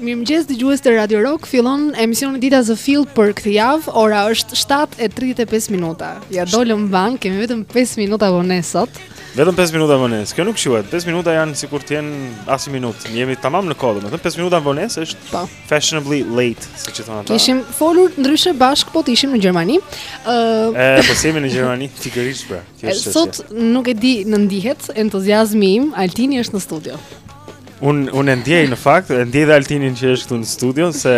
Mirëmëngjes dëgjues të Radio Rock, fillon emisioni Dita zë Fill për këtë javë. Ora është 7:35 minuta. Ja dolëm vonë, kemi vetëm 5 minuta vonesë sot. Vetëm 5 minuta vonesë. Kjo fashionably late, siç e thonë ata. Kishim folur ndryshe bashkë po të ishim në Gjermani. Ë, uh, po s'jemi në Gjermani pikërisht pra. Sot nuk e di në ndihet entuziazmi im, Altini është në studio. Un un e ndjej në fakt, e ndjej dhe Altinin që është këtu në studio se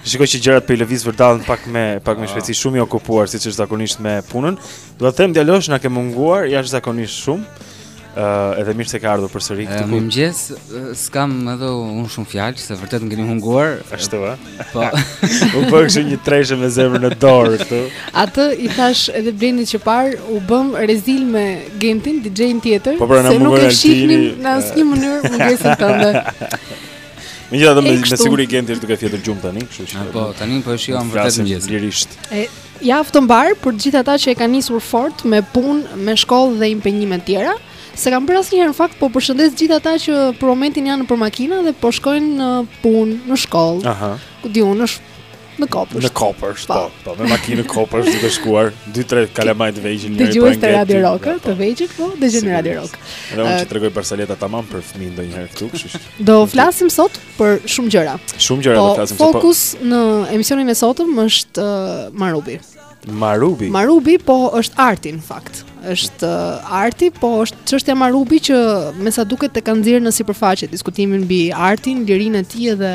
Shikoj që gjërat po i lëviz vërtetën pak me pak me ah. shpejtësi shumë i okupuar siç është zakonisht me punën. Do të them djalosh na ke munguar jashtëzakonisht shumë. Uh, edhe mirë se ke ardhur përsëri këtu. Uh, Mirëmëngjes, s'kam edhe unë shumë fjalë, se vërtet më keni munguar. Ashtu ë. Po. u bë kështu një treshë me zemrën në dorë këtu. Atë i thashë edhe Blenit që parë, u bëmë rezil me Gentin, DJ-in tjetër, po pra, se nuk e fshihnim në asnjë mënyrë mungesën tënde. Më jeta me me siguri Genti është duke fjetur gjumë tani, kështu që. Po, tani po e shijojmë vërtet mëngjes. Lirisht. Javë të mbarë për të gjithë ata që e kanë nisur fort me punë, me shkollë dhe impenjime të tjera. S'e kam bërë asnjëherë në fakt, po përshëndes gjithë ata që për momentin janë nëpër makina dhe po shkojnë në punë, në shkollë. Aha. Ku di unë, në sh... në kopsht. Në kopsht, po, po, me makinë në kopsht duke shkuar, 2-3 kalamaj të vegjël njëri po. Dëgjues të Radio Rock, të po. vegjël po, dëgjojnë Radio Rock. Edhe unë që tregoj barsaleta tamam për fëmijë ndonjëherë këtu, kështu që. Do flasim sot për shumë gjëra. Shumë gjëra do po, të flasim sot. Po fokus në emisionin e sotëm është uh, Marubi. Marubi. Marubi po është arti në fakt. Është uh, arti, po është çështja Marubi që me sa duket e ka nxjerrë në sipërfaqe diskutimin mbi artin, lirinë e tij dhe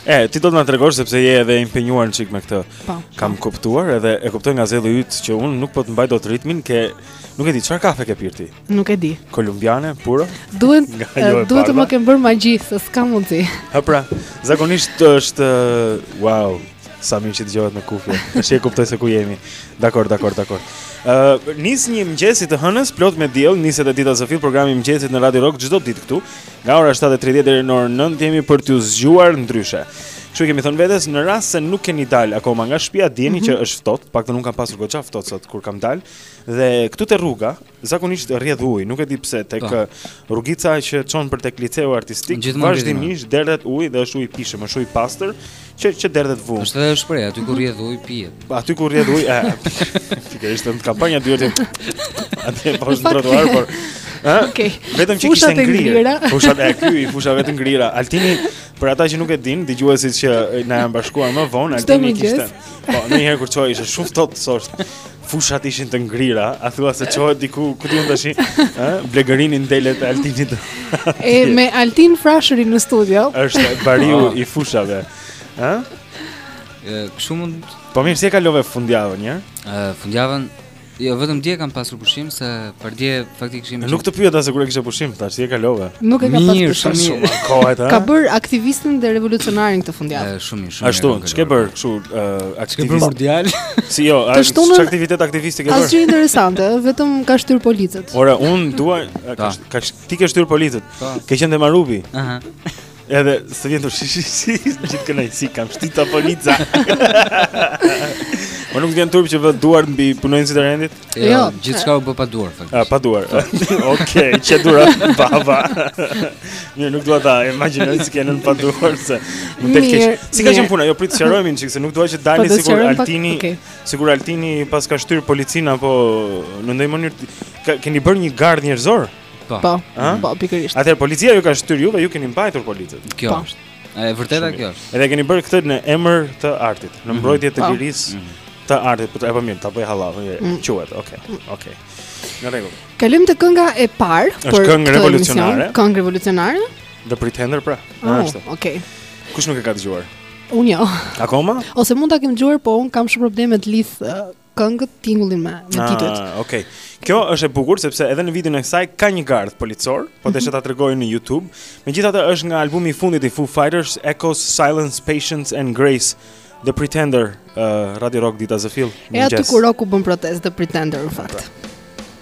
E, ti do të na tregosh sepse je edhe i impenjuar një çik me këtë. Pa, po, po. Kam kuptuar edhe e kuptoj nga zelli yt që unë nuk po të mbaj dot ritmin, ke nuk e di çfarë kafe ke pirë ti. Nuk e di. Kolumbiane, puro? Duhet duhet të më kenë bërë magji, se s'ka mundësi. Ha pra, zakonisht është wow, sa mirë që dëgjohet në kufje. Tash e kuptoj se ku jemi. Dakor, dakor, dakor. Ë, uh, nis një mëngjes i të hënës plot me diell, nis edhe Dita zë Fill programi i mëngjesit në Radio Rock çdo ditë këtu. Nga ora 7:30 deri në orën 9 jemi për t'ju zgjuar ndryshe. Kështu kemi thënë vetes, në rast se nuk keni dalë akoma nga shtëpia, dijeni mm -hmm. që është ftohtë, paktën unë kam pasur goxha ftohtë sot kur kam dalë. Dhe këtu te rruga, zakonisht rrjedh ujë, nuk e di pse tek po. rrugica që çon për tek liceu artistik, vazhdimisht derdhet ujë dhe është ujë i pijshëm, është ujë i pastër që që derdhet vull. Është edhe shprehje, aty ku rrjedh ujë pihet. Po aty ku rrjedh ujë, e. Sigurisht në kampanja dyrti. Atë po është trotuar, por ë? Okej. Vetëm që kishte ngrirë. Fushat e ky, fusha vetëm ngrira. Altini Për ata që nuk e din, dëgjuesit që na janë bashkuar më vonë, Altini kishte. Po, menjëherë kur u çua ishte shumë ftohtë sot. Fushat ishin të ngrira, a thua se çohet diku ku, di un tash, ë, blegërijnë delet Altinit. e me Altin Frashërin në studio. Është bariu ah. i fushave. Ë? Kështu mund Po mirë, si e kalove fundjavën, ja? Ë, fundjavën Jo, vetëm dje kam pasur pushim se pardje faktikisht kishim. Nuk të pyeta se kur e kishe pushim, thash si e kalove. Nuk e ka pasur pushim. Shumë kohë Ka bër aktivistin dhe revolucionarin këtë fundjavë. Shumë Shumë Ashtu, mirë, ç'ke bër kështu ë Ç'ke bërë aktivist? mundial? Si jo, a- Të shtunën- ç'aktivitet aktivistik ke bër? Asgjë interesante, ë, vetëm ka shtyr policët. Ora, un dua a, ka, ka ti ke shtyr policët. Po. Ke qenë te Marubi. Aha. Edhe s'të vjen të shi shi shi gjithë kënaqësi kam shty ca polica. Po nuk të vjen turp që vë duart mbi punonjësit e rendit? Jo, jo gjithçka u bë pa duar fakt. Ah, pa duar. Okej, çe dura baba. Mirë, nuk dua ta imagjinoj si ka qenë pa duar se mund të kesh. Si ka qenë puna? Jo, prit ta sqarojmë një çik se nuk dua që të dalë po, sikur Altini, sikur Altini paska shtyr policin apo në ndonjë mënyrë keni bërë një gardh njerëzor. Po. Po, po pikërisht. Atëherë policia ju ka shtyr juve, ju keni mbajtur policët. Kjo po. është. E vërteta kjo është. Edhe keni bërë këtë në emër të artit, në mhm. mbrojtje të po. lirisë mhm. të artit, po apo mirë, ta bëj hallall, mhm. quhet. Okej. Okej. Në rregull. Kalojmë te kënga e parë, po është këngë revolucionare. Këngë revolucionare? The Pretender pra. Oh, ashtu. Okej. Kush nuk e ka dëgjuar? Unë jo. Akoma? Ose mund ta kem dëgjuar, po un kam shumë probleme të lidh këngët, tingullin me me ah, titujt. Ah, okay. Kjo është e bukur sepse edhe në videon e kësaj ka një gardh policor, po deshe ta tregoj në YouTube. Megjithatë është nga albumi i fundit i Foo Fighters, Echoes, Silence, Patience and Grace. The Pretender, uh, Radio Rock Dita Zë Fill. Ja aty ku Rocku bën protest The Pretender në fakt. Pra.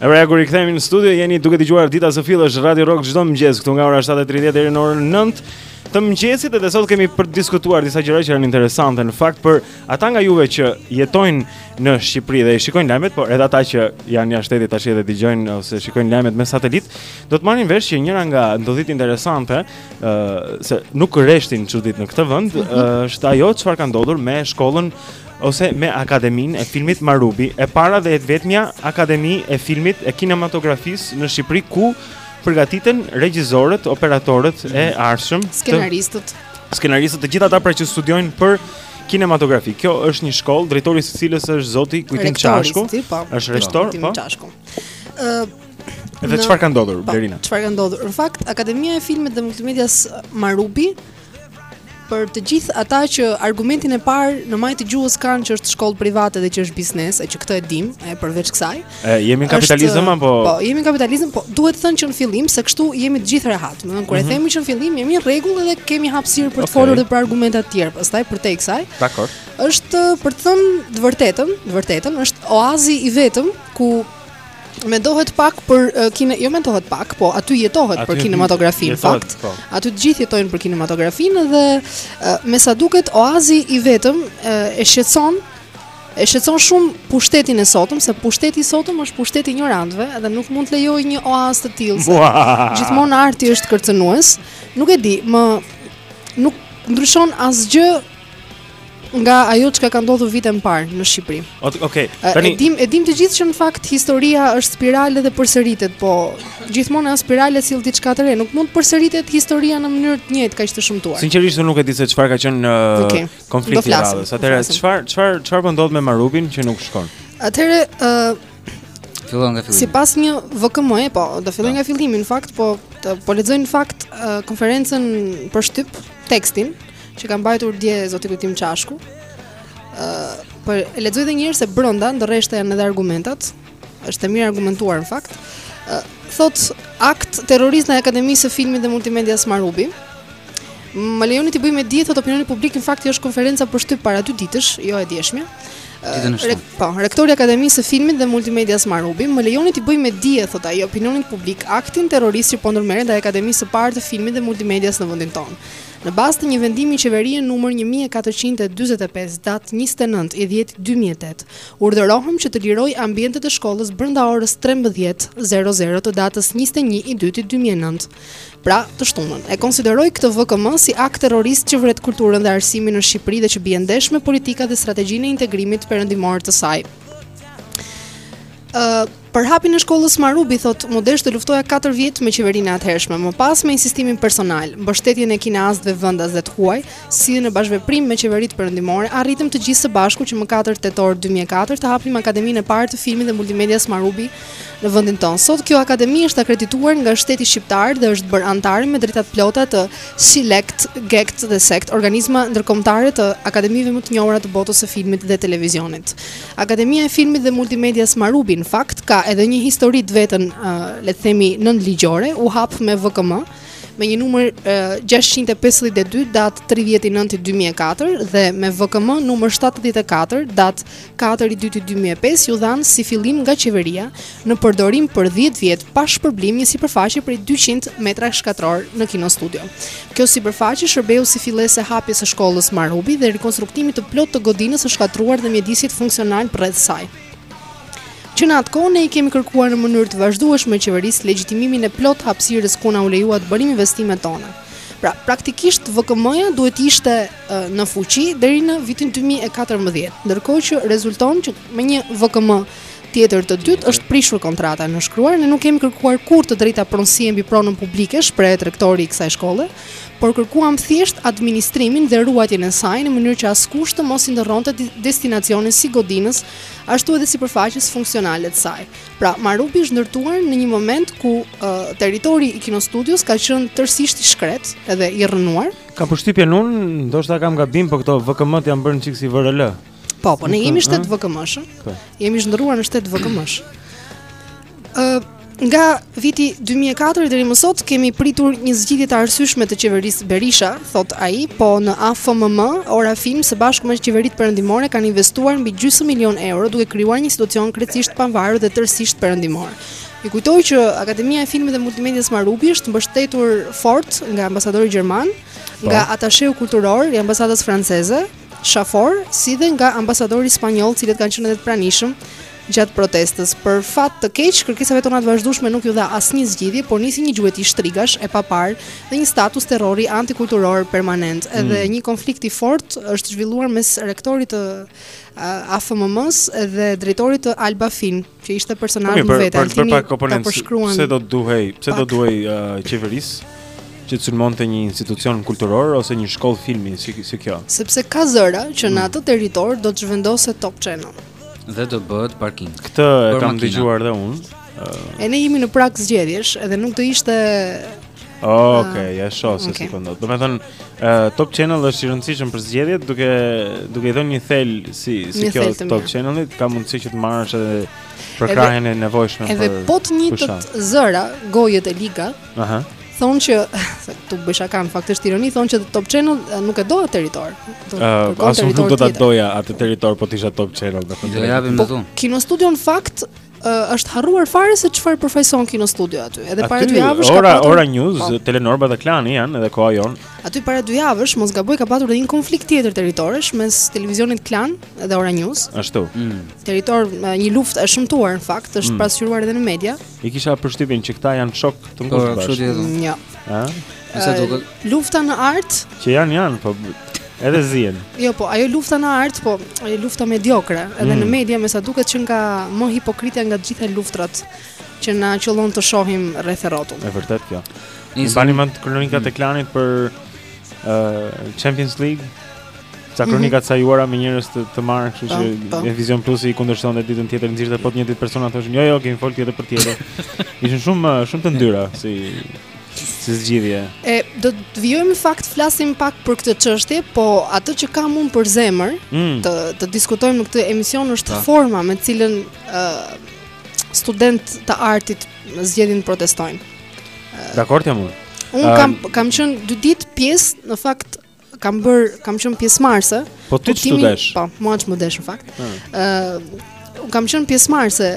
E pra, u rikthehemi në studio jeni duke dëgjuar Dita Zë Fill, është Radio Rock çdo mëngjes këtu nga ora 7:30 deri në orën 9 të mëngjesit dhe sot kemi për të diskutuar disa gjëra që janë interesante në fakt për Ata nga juve që jetojnë në Shqipëri dhe i shikojnë lajmet, por edhe ata që janë jashtë shtetit tash edhe dëgjojnë ose shikojnë lajmet me satelit, do të marrin vesh që njëra nga ndodhitë interesante, ë uh, se nuk reshtin çuditë në këtë vend, mhm. është ajo çfarë ka ndodhur me shkollën ose me Akademinë e Filmit Marubi, e para dhe e vetmja Akademi e Filmit e Kinematografisë në Shqipëri ku përgatiten regjisorët, operatorët e mhm. ardhshëm, skenaristët, skenaristët, të gjithë ata pra që studiojnë për kinematografi. Kjo është një shkollë drejtori i së cilës është zoti Kujtim Çashku. Po. Është rektor, po. Çashku. Ë Dhe çfarë ka ndodhur po, Blerina? Çfarë ka ndodhur? Në fakt, Akademia e Filmit dhe Multimedias Marubi për të gjithë ata që argumentin e parë në majë të gjuhës kanë që është shkollë private dhe që është biznes, e që këtë e dim, e përveç kësaj. E, jemi në kapitalizëm apo? Po, jemi në kapitalizëm, po duhet thënë që në fillim se kështu jemi të gjithë rehat. Domethënë kur e mhm. themi që në fillim jemi në rregull edhe kemi hapësirë për të folur dhe për argumenta të tjera. Pastaj përtej kësaj. Dakord. Është për të thënë të vërtetën, të vërtetën është oazi i vetëm ku mendohet pak për uh, kine, jo mendohet pak, po aty jetohet aty për kinematografinë në fakt. Po. Aty të gjithë jetojnë për kinematografinë dhe uh, me sa duket oazi i vetëm uh, e shqetëson E shqetëson shumë pushtetin e sotëm, se pushteti i sotëm është pushtet i injorantëve dhe nuk mund të lejojë një oaz të tillë. se Gjithmonë arti është kërcënues. Nuk e di, më duket nuk ndryshon asgjë nga ajo çka ka ndodhur vite më parë në Shqipëri. O- Okej, E, tani e dim e dim të gjithë që në fakt historia është spirale dhe përsëritet, po gjithmonë ajo spirale sjell diçka të re, nuk mund të përsëritet historia në mënyrë të njëjtë kaq të shëmtuar. sinqerisht unë nuk e di se çfarë ka qenë Okej. Konflikti i radhës. Atëherë çfarë çfarë çfarë po ndodh me Marubin që nuk shkon? Atëherë ë filloj nga fillimi. Sipas një VKM, po, do filloj po. nga fillimi në fakt, po të, po lexoj në fakt uh, konferencën për shtyp tekstin që ka mbajtur dje zoti Kujtim Çashku. ë uh, Po e lexoj edhe një herë se brenda ndër rreshta janë edhe argumentat Është e mirargumentuar në fakt. Thotë akt terrorist ndaj Akademisë së Filmit dhe Multimedias Marubi. Më lejoni të bëj me dije thotë opinionit publik në fakt është konferenca për shtyp para dy ditësh, jo e djeshme. Re, po, rektori i Akademisë së Filmit dhe Multimedias Marubi, më lejoni të bëj me dije thotë ai opinionit publik aktin terrorist që po ndërmerret ndaj Akademisë së Parë të Filmit dhe Multimedias në vendin tonë. Në bazë të një vendimi qeverie numër 1445 datë 29 i 10 2008, Urdhërohem që të liroj ambientet e shkollës brenda orës trembëdhjetë zero zero të datës njëzet e një i dytit dy mijë e nëntë, pra të shtunën. E konsideroj këtë VKM si akt terrorist që vret kulturën dhe arsimin në Shqipëri dhe që bie ndesh me politikat dhe strategjinë e integrimit perëndimor të saj. Ë, Për hapjen e shkollës Marubi thotë, Mu desh të luftoja katër vjet me qeverinë e atëhershme, më pas me insistimin personal, mbështetjen e kineastëve vendas dhe të huaj, si në bashkëveprim me qeveritë perëndimore, arritëm të gjithë së bashku që më katër tetor dy mijë e katër të hapim Akademinë e parë të Filmit dhe Multimedias Marubi në vendin tonë. Sot kjo akademi është akredituar nga shteti shqiptar dhe është bërë anëtare me të drejta të plota të CILECT, GEECT dhe SEECS, organizma ndërkombëtare të akademive më të njohura të botës së filmit dhe televizionit. Akademia e Filmit dhe Multimedias Marubi, në fakt, ka edhe një histori të veten, le të themi, nënligjore, u hap me VKM, me një numër 652 datë 30.9.2004 dhe me VKM numër 74 datë 4.2.2005 iu dhanë si fillim nga qeveria në përdorim për 10 vjet pa shpërblim një sipërfaqe prej 200 metrash katrorë në Kinostudio. Kjo sipërfaqe shërbeu si fillesë e hapjes së shkollës Marubi dhe rikonstruktimit të plotë të godinës së shkatërruar dhe mjedisit funksional përreth saj. Që në atë kohë ne i kemi kërkuar në mënyrë të vazhdueshme qeverisë legjitimimin e plotë të hapësirës ku na u lejua të bënim investimet tona. Pra, praktikisht VKM-ja duhet të ishte në fuqi deri në vitin 2014, ndërkohë që rezulton që me një VKM tjetër të dytë është prishur kontrata e nënshkruar, ne nuk kemi kërkuar kurrë të drejta pronësie mbi pronën publike, shprehet rektori i kësaj shkolle, por kërkuam thjesht administrimin dhe ruajtjen e saj në mënyrë që askush të mos i ndërronte destinacionin si godinës, ashtu edhe sipërfaqes funksionale të saj. Pra, Marubi është ndërtuar në një moment ku uh, territori i Kinostudios ka qenë tërësisht i shkretë edhe i rrënuar. Kam përshtypjen unë, ndoshta kam gabim, por këto VKM-të janë bërë çik si VRL. Po, po, ne jemi shtet VKM-sh. Po. Jemi shndërruar në shtet VKM-sh. Ë nga viti 2004 deri më sot kemi pritur një zgjidhje të arsyeshme të qeverisë Berisha, thotë ai, po në AFMM, Ora Film së bashku me qeveritë perëndimore kanë investuar mbi gjysmë milion euro duke krijuar një institucion krejtësisht të pavarur dhe tërësisht perëndimor. Rikujtoj që Akademia e Filmit dhe Multimedias Marubi është mbështetur fort nga ambasadori gjerman, po. nga atasheu kulturor i ambasadës franceze. Shafor, si dhe nga ambasadori spanjoll, të cilët kanë qenë edhe të pranishëm gjatë protestës. Për fat të keq, kërkesave tona të vazhdueshme nuk iu dha asnjë zgjidhje, por nisi një gjueti shtrigash e paparë dhe një status terrori antikulturor permanent. Mm. Edhe një konflikt i fortë është zhvilluar mes rektorit të AFMM-s dhe drejtorit të Alba Film. që ishte personazh më vete, ai thini ta përshkruan. Pse do të duhej, pse do t'i duhej uh, qeverisë që të sulmonte një institucion kulturor ose një shkollë filmi si si kjo? Sepse ka zëra që në mm. atë territor do të zhvendoset Top Channel. Dhe do bëhet parking. Këtë e kam dëgjuar edhe unë. Uh... E ne jemi në prag zgjedhjesh, edhe nuk do ishte Okej, okay, uh, ja shohim se okay. si po ndodh. Domethënë Uh, top Channel është i rëndësishëm për zgjedhjet duke duke i dhënë një thelë si si një kjo Top Channelit ka mundësi që të marrësh edhe për krahun e nevojshëm edhe për Edhe po të njëjtët zëra gojët e liga. Aha. Uh Thonë që se t'u bësha kanë faktisht ironi thonë që Top Channel nuk e do atë territor. Uh, as unë nuk do ta doja atë territor po të isha Top Channel do të thonë. Do japim po, zonë. Kinostudio në fakt është harruar fare se çfarë përfaqëson Kinostudio aty. Edhe para dy javësh ka patur Ora News, po. Telenorba dhe Klani janë edhe Koha Jonë. Aty para dy javësh mos gaboj ka patur edhe një konflikt tjetër territoresh mes televizionit Klan dhe Ora News. Ashtu. Mm. Territor një luftë e shëmtuar në fakt, është mm. pasqyruar edhe në media. E kisha përshtypjen që këta janë shokë të ngushtë bashkë. Po, kështu ti. Ja. Ëh. Sa duket? Lufta në art? Që janë janë, po Edhe zien. Jo, po ajo lufta në art, po ajo lufta mediokre, edhe mm. në media me sa duket qenka më hipokritja nga të gjitha luftrat që na qëllon të shohim rreth rrotull. Është vërtet kjo. E mbani mend kronikat mm. e Klanit për uh, Champions League. Sa mhm. kronikat mm -hmm. sajuara me njerëz të, të marrë, kështu që po, po. e Vizion Plusi kundërshtonte dhe ditën tjetër nxirrte po të njëjtit persona thoshin, "Jo, jo, kemi fol tjetër për tjetër." Ishin shumë shumë të ndyra si si zgjidhje. E do të vijojmë në fakt flasim pak për këtë çështje, po atë që kam unë për zemër, mm. të të diskutojmë në këtë emision është Ta. forma me të cilën ë uh, studentët e artit zgjedhin të protestojnë. Dakord jam unë. Unë kam kam qenë dy ditë pjesë në fakt kam bërë, kam qenë pjesëmarrëse. Po ti ç'u desh? Po, mua ç'u desh në fakt. Ëh, uh, kam qenë pjesëmarrëse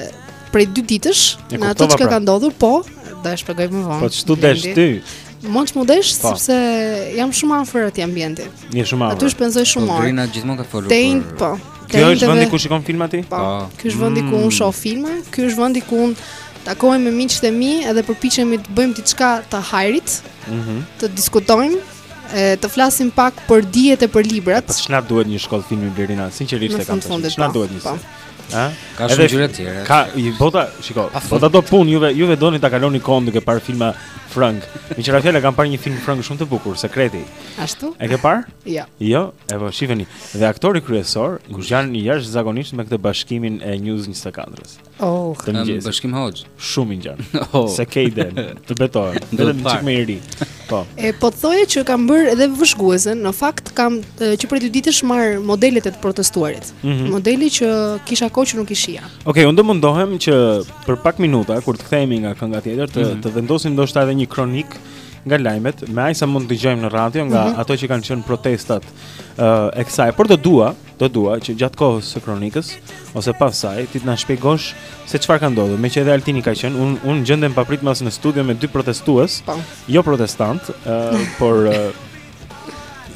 prej dy ditësh e në atë që pra. ka ndodhur, po, do e shpjegoj më vonë. Po ç'u desh ti? Mua ç'u desh po. sepse jam shumë afër atij ambientit. Je shumë afër. Aty shpenzoj shumë orë. Dorina gjithmonë ka folur. Tein, po. Kjo është vendi ku shikon filma ti? Po. po. Ky është vendi ku unë mm. shoh filma, ky është vendi ku unë takohem me miqtë e mi edhe përpiqemi të bëjmë diçka të hajrit. Mhm. Të diskutojmë e, të flasim pak për dijet e për librat. Po ç'na duhet një shkollë filmi Blerina, sinqerisht e kam thënë. Ç'na po, duhet një po. shkollë. Ë? Ka shumë gjëra të tjera. Ka i bota, shiko. Bota do punë, juve juve doni ta kaloni kohën duke parë filma frëng. Meqë ra fjala kam parë një film frëng shumë të bukur, Sekreti. Ashtu? E ke parë? Jo. Jo, e po shiheni. Dhe aktori kryesor ngjan jashtëzakonisht me këtë Bashkimin e News 24-s. Oh, të më gjesë. Bashkim Hoxhë. Shumë i ngjan. Oh. S'e ke idenë, të betohem. Vetëm çik më i ri. Po. E po thoja që kam bërë edhe vëzhguesën, në fakt kam që prej dy ditësh marr modelet e të protestuarit. Mm -hmm. Modele që kisha kohë që nuk i shihja. Okej, okay, unë do mundohem që për pak minuta kur të kthehemi nga kënga tjetër të mm -hmm. të vendosim ndoshta edhe një kronikë nga lajmet, me aq sa mund të dëgjojmë në radio nga mm -hmm. ato që kanë qenë protestat uh, e kësaj, por do dua Do dua që gjatë kohës së kronikës ose pas saj ti të na shpjegosh se çfarë ka ndodhur. Meqë edhe Altini ka qenë, un un gjendem papritur në studio me dy protestues, po. jo protestant, uh, por uh,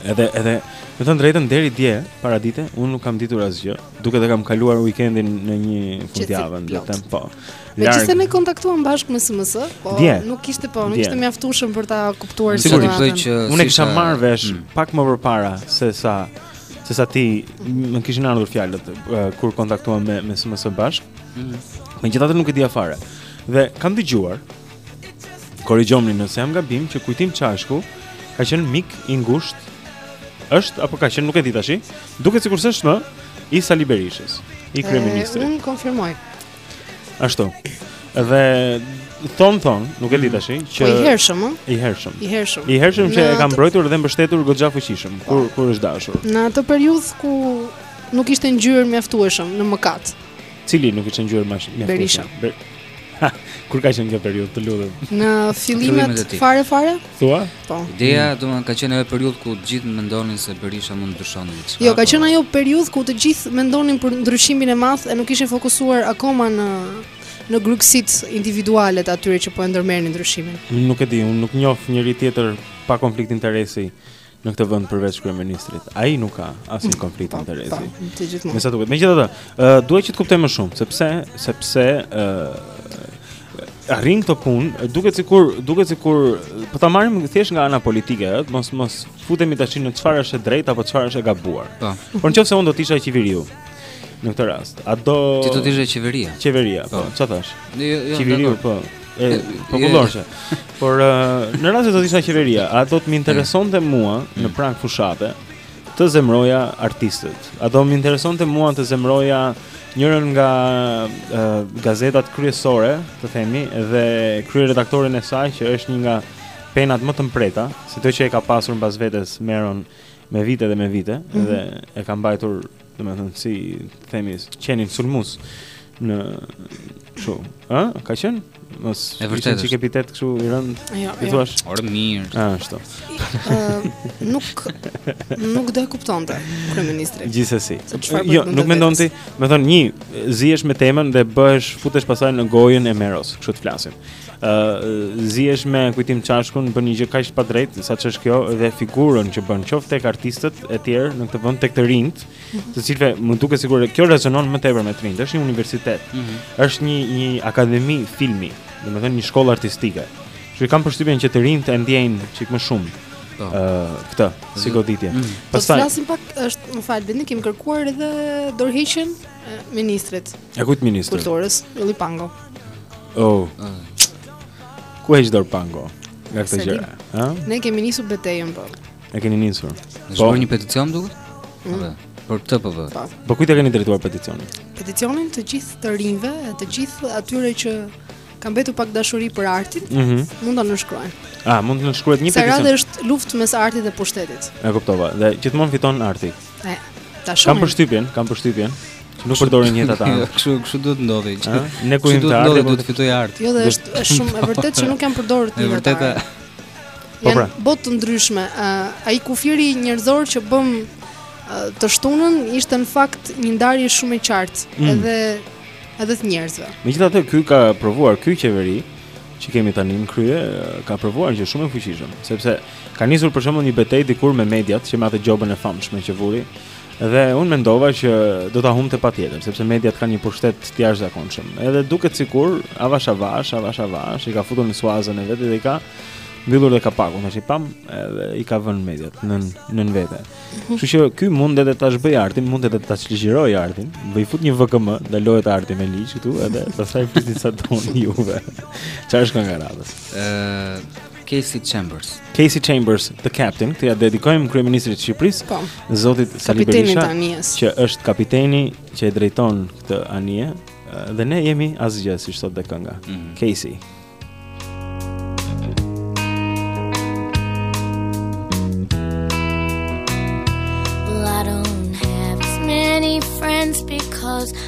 edhe edhe Me thënë të drejtën deri dje, paradite, unë nuk kam ditur asgjë, duket e kam kaluar weekendin në një fundjavë, në të po. Megjithëse ne kontaktuam bashkë me SMS, po dje, nuk ishte po, nuk ishte mjaftushëm për ta kuptuar së të Unë e kisha marrë vesh mm. pak më përpara se sa Se sa ti, më kishin ardhur fjalët kur kontaktuam me, me SMS bashkë, mm -hmm. megjithatë nuk e dija fare. Dhe kam dëgjuar, korigjomni nëse jam gabim, që Kujtim Çashku ka qenë mik i ngushtë, është, apo ka qenë, nuk e di tashi, duket sikur s'është më, i Sali Berishës, i kryeministrit. Unë konfirmoj. Ashtu. Dhe thonë thonë, nuk e di mm. tash, që po i hershëm, ëh? I hershëm. I hershëm. I hershëm që e ka mbrojtur dhe mbështetur goxha fuqishëm po. kur kur është dashur. Në atë periudhë ku nuk ishte ngjyer mjaftueshëm në mëkat. Cili nuk ishte ngjyer mjaftueshëm? Berisha. Kur ka qenë kjo periudhë të lutem? Në fillimet fare fare? Thua? Po. Ideja domethënë ka qenë ajo periudhë ku të gjithë mendonin se Berisha mund të ndryshonte diçka. Jo, ka qenë ajo periudhë ku të gjithë mendonin për ndryshimin e madh e nuk ishin fokusuar akoma në në dobësitë individuale të atyre që po e ndërmerrnin ndryshimin. Nuk e di, unë nuk njoh njeri tjetër pa konflikt interesi në këtë vend përveç kryeministrit. Ai nuk ka asnjë konflikt po, interesi. Po, të gjithmonë. Me sa duket. Megjithatë, ë duhet që të kuptoj më shumë, sepse sepse ë arrin këto punë, duket sikur duket sikur po ta marrim thjesht nga ana politike, ë, mos mos futemi tash në çfarë është e drejtë apo çfarë është e gabuar. Po. Por nëse unë do të isha qeveriu në këtë rast, a do Ti do të ishe qeveria? Qeveria, po. po. Çfarë thashë? Jo, jo, qeveriu, po. E popullorçe. Por në rast se do të isha qeveria, a do të më interesonte mua mm. në prag fushate të zemroja artistët? A do më interesonte mua të zemroja njërën nga uh, gazetat kryesore, të themi, dhe kryeredaktorin e saj që është një nga penat më të mprehta, sidomos që e ka pasur mbas vetes Meron me vite dhe me vite, mm -hmm. dhe e ka mbajtur Domethënë si themi qenin sulmues në kështu, ë? Ka qenë? Mos e vërtetë që qepitet kështu i rëndë. Jo, jo. Ti thua, "Ore mirë." Ah, ashtu. Ë, nuk nuk do e kuptonte kryeministri. Gjithsesi. Jo, nuk mendon ti, më thon një, zihesh me Temën dhe bëhesh futesh pasaj në gojën e Meros, kështu të flasim. zihesh me kujtim çashkun bën një gjë kaq të padrejtë sa ç'është kjo dhe figurën që bën qoftë tek artistët e tjerë në këtë vend tek të rinjtë, mhm. të cilëve më duket sikur kjo rezonon më tepër me të rinjtë. Është një universitet. Mm -hmm. Është një një akademi filmi, domethënë një shkollë artistike. Që kam përshtypjen që të rinjtë e ndjejnë çik më shumë po. ë këtë si mhm. goditje. Mhm. Po Pastaj flasim pak është, më fal, vetëm kemi kërkuar edhe dorëheqjen e ministrit. E kujt ministrit? Kulturës, Ylli Pango. Oh. Ah. Ku e çdo Pango? Nga këto gjëra? Ne kemi nisur betejën po. E keni nisur. Ne po. një peticion duke? Mm. Për këtë po vë. Po. po kujt e keni drejtuar peticionin? Peticionin të gjithë të rinjve, të gjithë atyre që kanë mbetur pak dashuri për artin, mm -hmm. mund ta nënshkruajnë. Ah, mund të nënshkruhet një peticion. Sa radhë është luftë mes artit dhe pushtetit. E kuptova. Dhe gjithmonë fiton arti. E, ta shumë. Kam përshtypjen, kam përshtypjen. Nuk përdorin jetë ata. Jo, kështu kështu do të ndodhi. Ne që jemi të artit do të fitojë arti. Jo, dhe është është shumë e vërtetë që nuk janë përdorur të vërteta. Po pra. Janë botë të ndryshme. Ai kufiri njerëzor që bëmë të shtunën ishte në fakt një ndarje shumë e qartë mm. edhe edhe të njerëzve. Megjithatë, ky ka provuar ky qeveri që kemi tani në krye, ka provuar që është shumë e fuqishëm, sepse Ka nisur për shembull një betejë dikur me mediat që me atë gjobën e famshme që vuri dhe unë mendova që do ta humbte patjetër, sepse mediat kanë një pushtet të jashtëzakonshëm. Edhe duket sikur avash avash, avash avash i ka futur në suazën e vet dhe i ka mbyllur dhe kapakun, tashi pam, edhe i ka vënë mediat në nën vete. Mhm. Kështu që ky mund edhe ta zhbëjë artin, mund edhe ta çligjërojë artin, do i fut një VKM, ndalohet arti me ligj këtu edhe pastaj flisni sa doni juve. Çfarë është kënga e radhës? Ëh, Kasey Chambers. Kasey Chambers, the captain, këtë ja dedikojmë kryeministrit të Shqipërisë, po. zotit Sali Berisha, që është kapiteni që e drejton këtë anije dhe ne jemi asgjë siç thotë dhe kënga. Mm -hmm. Kasey. Well, I don't have as many friends because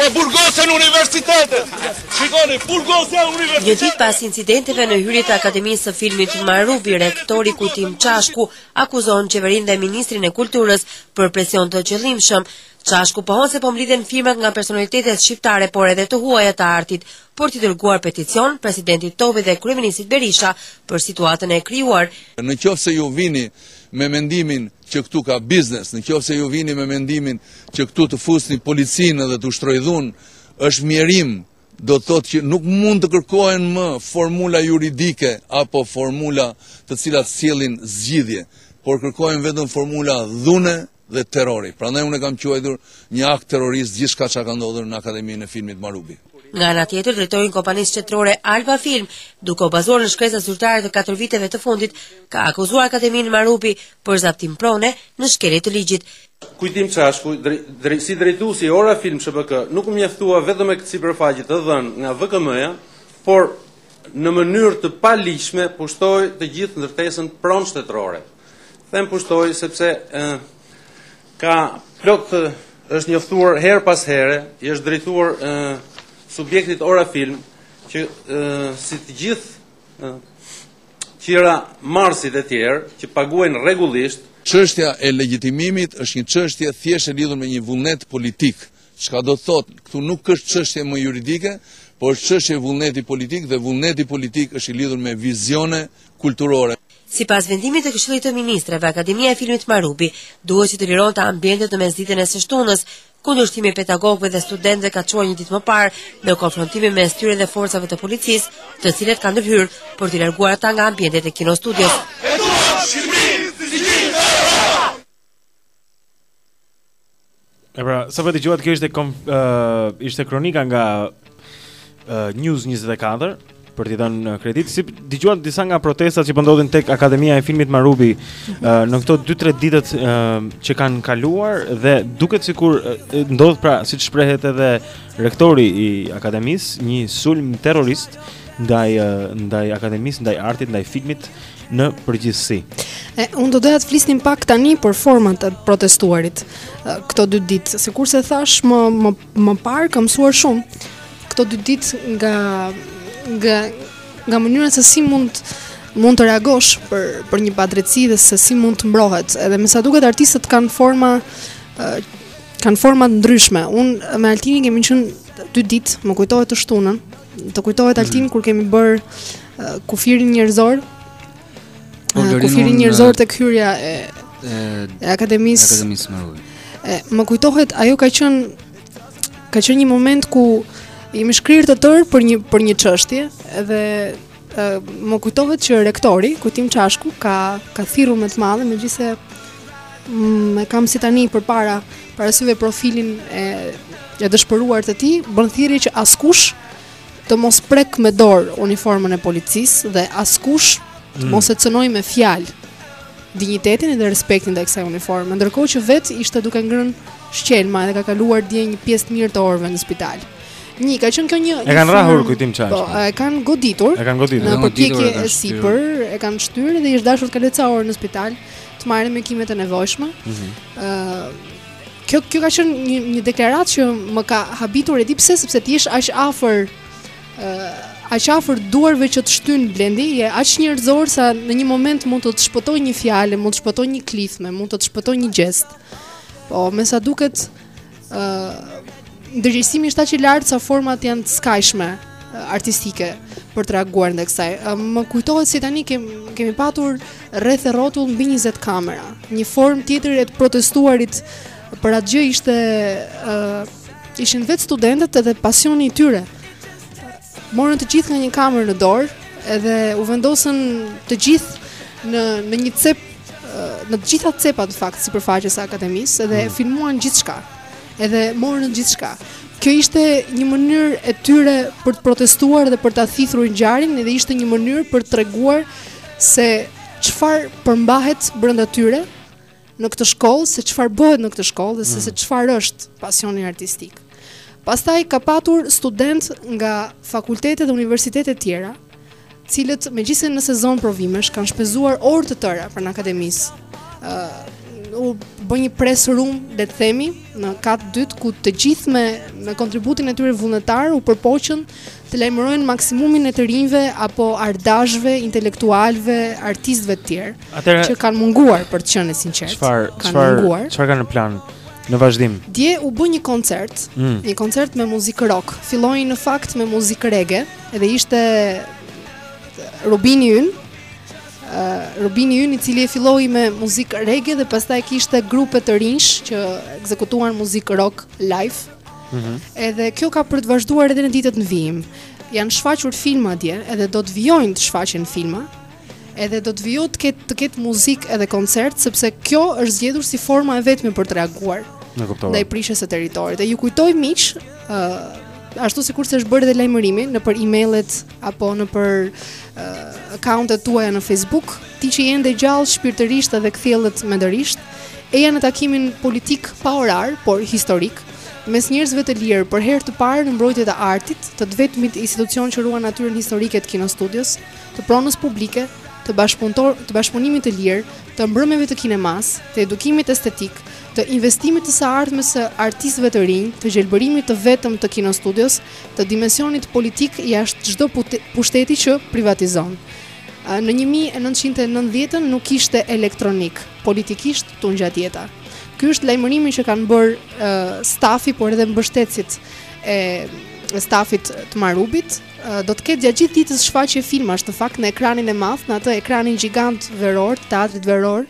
Po burgosen universitetet. Shikoni, burgosen universitetet. Një ditë pas incidenteve në hyrje të Akademisë së Filmit Marubi, rektori Kujtim Çashku akuzon qeverinë dhe ministrin e Kulturës për presion të qëllimshëm. Çashku pohon se po mblidhen firmat nga personalitetet shqiptare por edhe të huaja të artit për t'i dërguar peticion presidentit Topi dhe kryeministrit Berisha për situatën e krijuar Në qoftë se ju vini me mendimin që këtu ka biznes, në qoftë se ju vini me mendimin që këtu të fusni policinë dhe të ushtrojë dhunë, është mjerim, do të thotë që nuk mund të kërkohen më formula juridike apo formula të cilat sjellin zgjidhje, por kërkohen vetëm formula dhune dhe terrori. Prandaj unë e kam quajtur një akt terrorist gjithçka çka ka ndodhur në Akademinë e Filmit Marubi. Nga ana tjetër, drejtori i kompanisë shtetërore Alba Film, duke u bazuar në shkresa zyrtare të katër viteve të fundit, ka akuzuar Akademinë Marubi për zaptim prone në shkelje të ligjit. Kujtim Çashku, si drejtues i Ora Film SHPK, nuk u mjaftua vetëm me këtë sipërfaqe të dhënë nga VKM-ja, por në mënyrë të paligjshme pushtoi të gjithë ndërtesën pronë shtetërore. Them pushtoi sepse ë ka plot është njoftuar herë pas here, i është drejtuar ë subjektit Ora Film që ë si të gjithë qiramarrësit e tjerë që paguajnë rregullisht. Çështja e legjitimimit është një çështje thjesht e lidhur me një vullnet politik, çka do të thotë këtu nuk është çështje më juridike, por është çështje vullneti politik dhe vullneti politik është i lidhur me vizione kulturore. Sipas vendimit të Këshillit të Ministrave, Akademia e Filmit Marubi duhet që të lironte ambientet në mesditën e së shtunës, Kundërshtimi i pedagogëve dhe studentëve ka çuar një ditë më parë në konfrontime mes tyre dhe forcave të policisë, të cilët kanë ndërhyrë për t'i larguar ata nga ambientet e kinostudios. E pra, sapo e dëgjuat, kjo ishte, kom, uh, ishte kronika nga uh, News 24, për t'i dhënë kredit, si dëgjuat disa nga protestat që po ndodhin tek Akademia e Filmit Marubi uh, në këto 2-3 ditët uh, që kanë kaluar dhe duket sikur uh, ndodh pra siç shprehet edhe rektori i akademisë, një sulm terrorist ndaj uh, ndaj akademisë, ndaj artit, ndaj filmit në përgjithësi. E, unë do doja të flisnim pak tani për format e protestuarit këto dy ditë. Sikurse thashë më më më parë kam mësuar shumë këto dy ditë nga nga nga mënyra se si mund mund të reagosh për për një padrejtësi dhe se si mund të mbrohet. Edhe me sa duket artistët kanë forma kanë forma të ndryshme. Unë me Altinin kemi qenë dy ditë, më kujtohet të shtunën. Të kujtohet mhm. Altin kur kemi bërë kufirin njerëzor. Po, kufirin njerëzor tek hyrja e e akademisë. Akademisë më rrugë. E më kujtohet ajo ka qenë ka qenë një moment ku jemi shkrirë të tërë për një për një çështje dhe Më kujtohet që rektori, Kujtim Çashku, ka ka thirrur me të madhe, megjithëse mm, e kam si tani përpara para syve profilin e e dëshpëruar të tij, bën thirrje që askush të mos prekë me dorë uniformën e policisë dhe askush të mm. mos e cenojë me fjalë dinjitetin dhe respektin ndaj kësaj uniforme. Ndërkohë që vetë ishte duke ngrënë shqelma dhe ka kaluar dje një pjesë të mirë të orëve në spital. Një, ka qenë kjo një E kanë rrahur Kujtim Ça. Po, e kanë goditur. E kanë goditur. Në përpjekje e sipër, e kanë shtyrë dhe i është dashur të kalojë ca orë në spital të marrë mjekimet e nevojshme. Ëh, mm -hmm. kjo kjo ka qenë një një deklaratë që më ka habitur e di pse, sepse ti je aq afër ëh aq afër duarve që të shtyn Blendi, je aq njerëzor sa në një moment mund të të shpëtojë një fjalë, mund të shpëtojë një klithme, mund të të shpëtojë një gjest. Po, me sa duket, ë ndërgjegjësimi është aq i lartë sa format janë të skajshme artistike për të reaguar ndaj kësaj. Më kujtohet si tani kem, kemi patur rreth e rrotull mbi 20 kamera. Një formë tjetër e të protestuarit për atë gjë ishte ë uh, ishin vetë studentët edhe pasioni i tyre. Morën të gjithë nga një kamerë në dorë, edhe u vendosën të gjithë në në një cep në të gjitha cepat në fakt të sipërfaqes së akademisë dhe mm. filmuan gjithçka. Edhe morën gjithçka. Kjo ishte një mënyrë e tyre për të protestuar dhe për ta thithur ngjarjen dhe ishte një mënyrë për të treguar se çfarë përmbahet brenda tyre në këtë shkollë, se çfarë bëhet në këtë shkollë dhe se mm. çfarë është pasioni artistik. Pastaj ka patur studentë nga fakultete dhe universitete të tjera, të cilët megjithëse në sezon provimesh kanë shpenzuar orë të tëra pranë akademisë. Uh, u bë një press room, le të themi, në kat të dytë ku të gjithë me me kontributin e tyre vullnetar u përpoqën të lajmërojnë maksimumin e të rinjve apo artdashësve, intelektualëve, artistëve të tjerë Atëherë, që kanë munguar për të qenë i sinqertë. Çfarë kanë çfarë, munguar? Çfarë kanë në plan në vazhdim? Dje u bë një koncert, mm. një koncert me muzikë rock. Filloi në fakt me muzikë reggae dhe ishte Rubini ynë. Uh, Rubini ynë i cili e filloi me muzikë reggae dhe pastaj kishte grupe të rinjsh që ekzekutuan muzikë rock live. Mm -hmm. Edhe kjo ka për të vazhduar edhe në ditët në vijim. Janë shfaqur filma dje, edhe do të vijojnë të shfaqen filma. Edhe do të vijojë të ketë të ketë muzikë edhe koncert, sepse kjo është zgjedhur si forma e vetme për të reaguar. E kuptova. Ndaj prishjes së territorit. Dhe ju kujtoj miq, ë uh, ashtu sikurse është bërë edhe lajmërimi nëpër emailet apo nëpër uh, accountet tuaja në Facebook, ti që je ende gjallë shpirtërisht edhe kthjellët mendërisht, Eja në takimin politik pa orar, por historik, mes njerëzve të lirë për herë të parë në mbrojtje të artit, të të vetmit institucion që ruan natyrën historike të kinostudios, të pronës publike, të bashkëpuntor, të bashkëpunimit të lirë, të mbrëmjeve të kinemasë, të edukimit estetik, të investimit të së ardhmes së artistëve të rinj, të gjelbërimit të vetëm të kinostudios, të dimensionit politik jashtë çdo pushteti që privatizon. Në 1990 nuk ishte elektronik, politikisht këtu në gjatë jeta. Ky është lajmërimi që kanë bërë uh, stafi, por edhe mbështetësit e stafit të Marubit. Uh, do të ketë gjatë gjithë ditës shfaqje filmash, në fakt në ekranin e madh, në atë ekranin gjigant veror, të teatrit veror,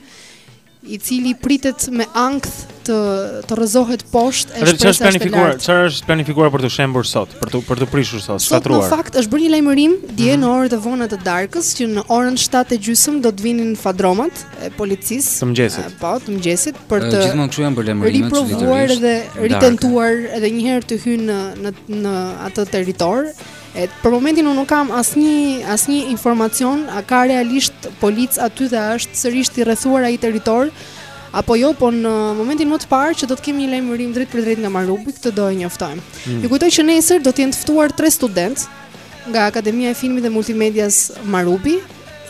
i cili pritet me ankth të rrëzohet poshtë e shpresës së lartë. Çfarë është planifikuar? Çfarë është planifikuar për të shembur sot, për të për të prishur sot, shtatruar? Sot në fakt është bërë një lajmërim dje mm -hmm. në orët e vona të darkës që në orën 7:30 do të vinin fadromat e policisë. Të mëngjesit. Po, të mëngjesit për të Gjithmonë këtu janë problemet. Riprovuar dhe ritentuar edhe një herë të hyjnë në në në atë territor. E për momentin unë nuk kam asnjë asnjë informacion a ka realisht polic aty dhe është sërish i rrethuar ai territor apo jo, po në momentin më të parë që do të kemi një lajmërim drejtpërdrejt nga Marubi, këtë do e njoftojmë. Mm. Ju kujtoj që nesër do të jenë të ftuar tre studentë nga Akademia e Filmit dhe Multimedias Marubi,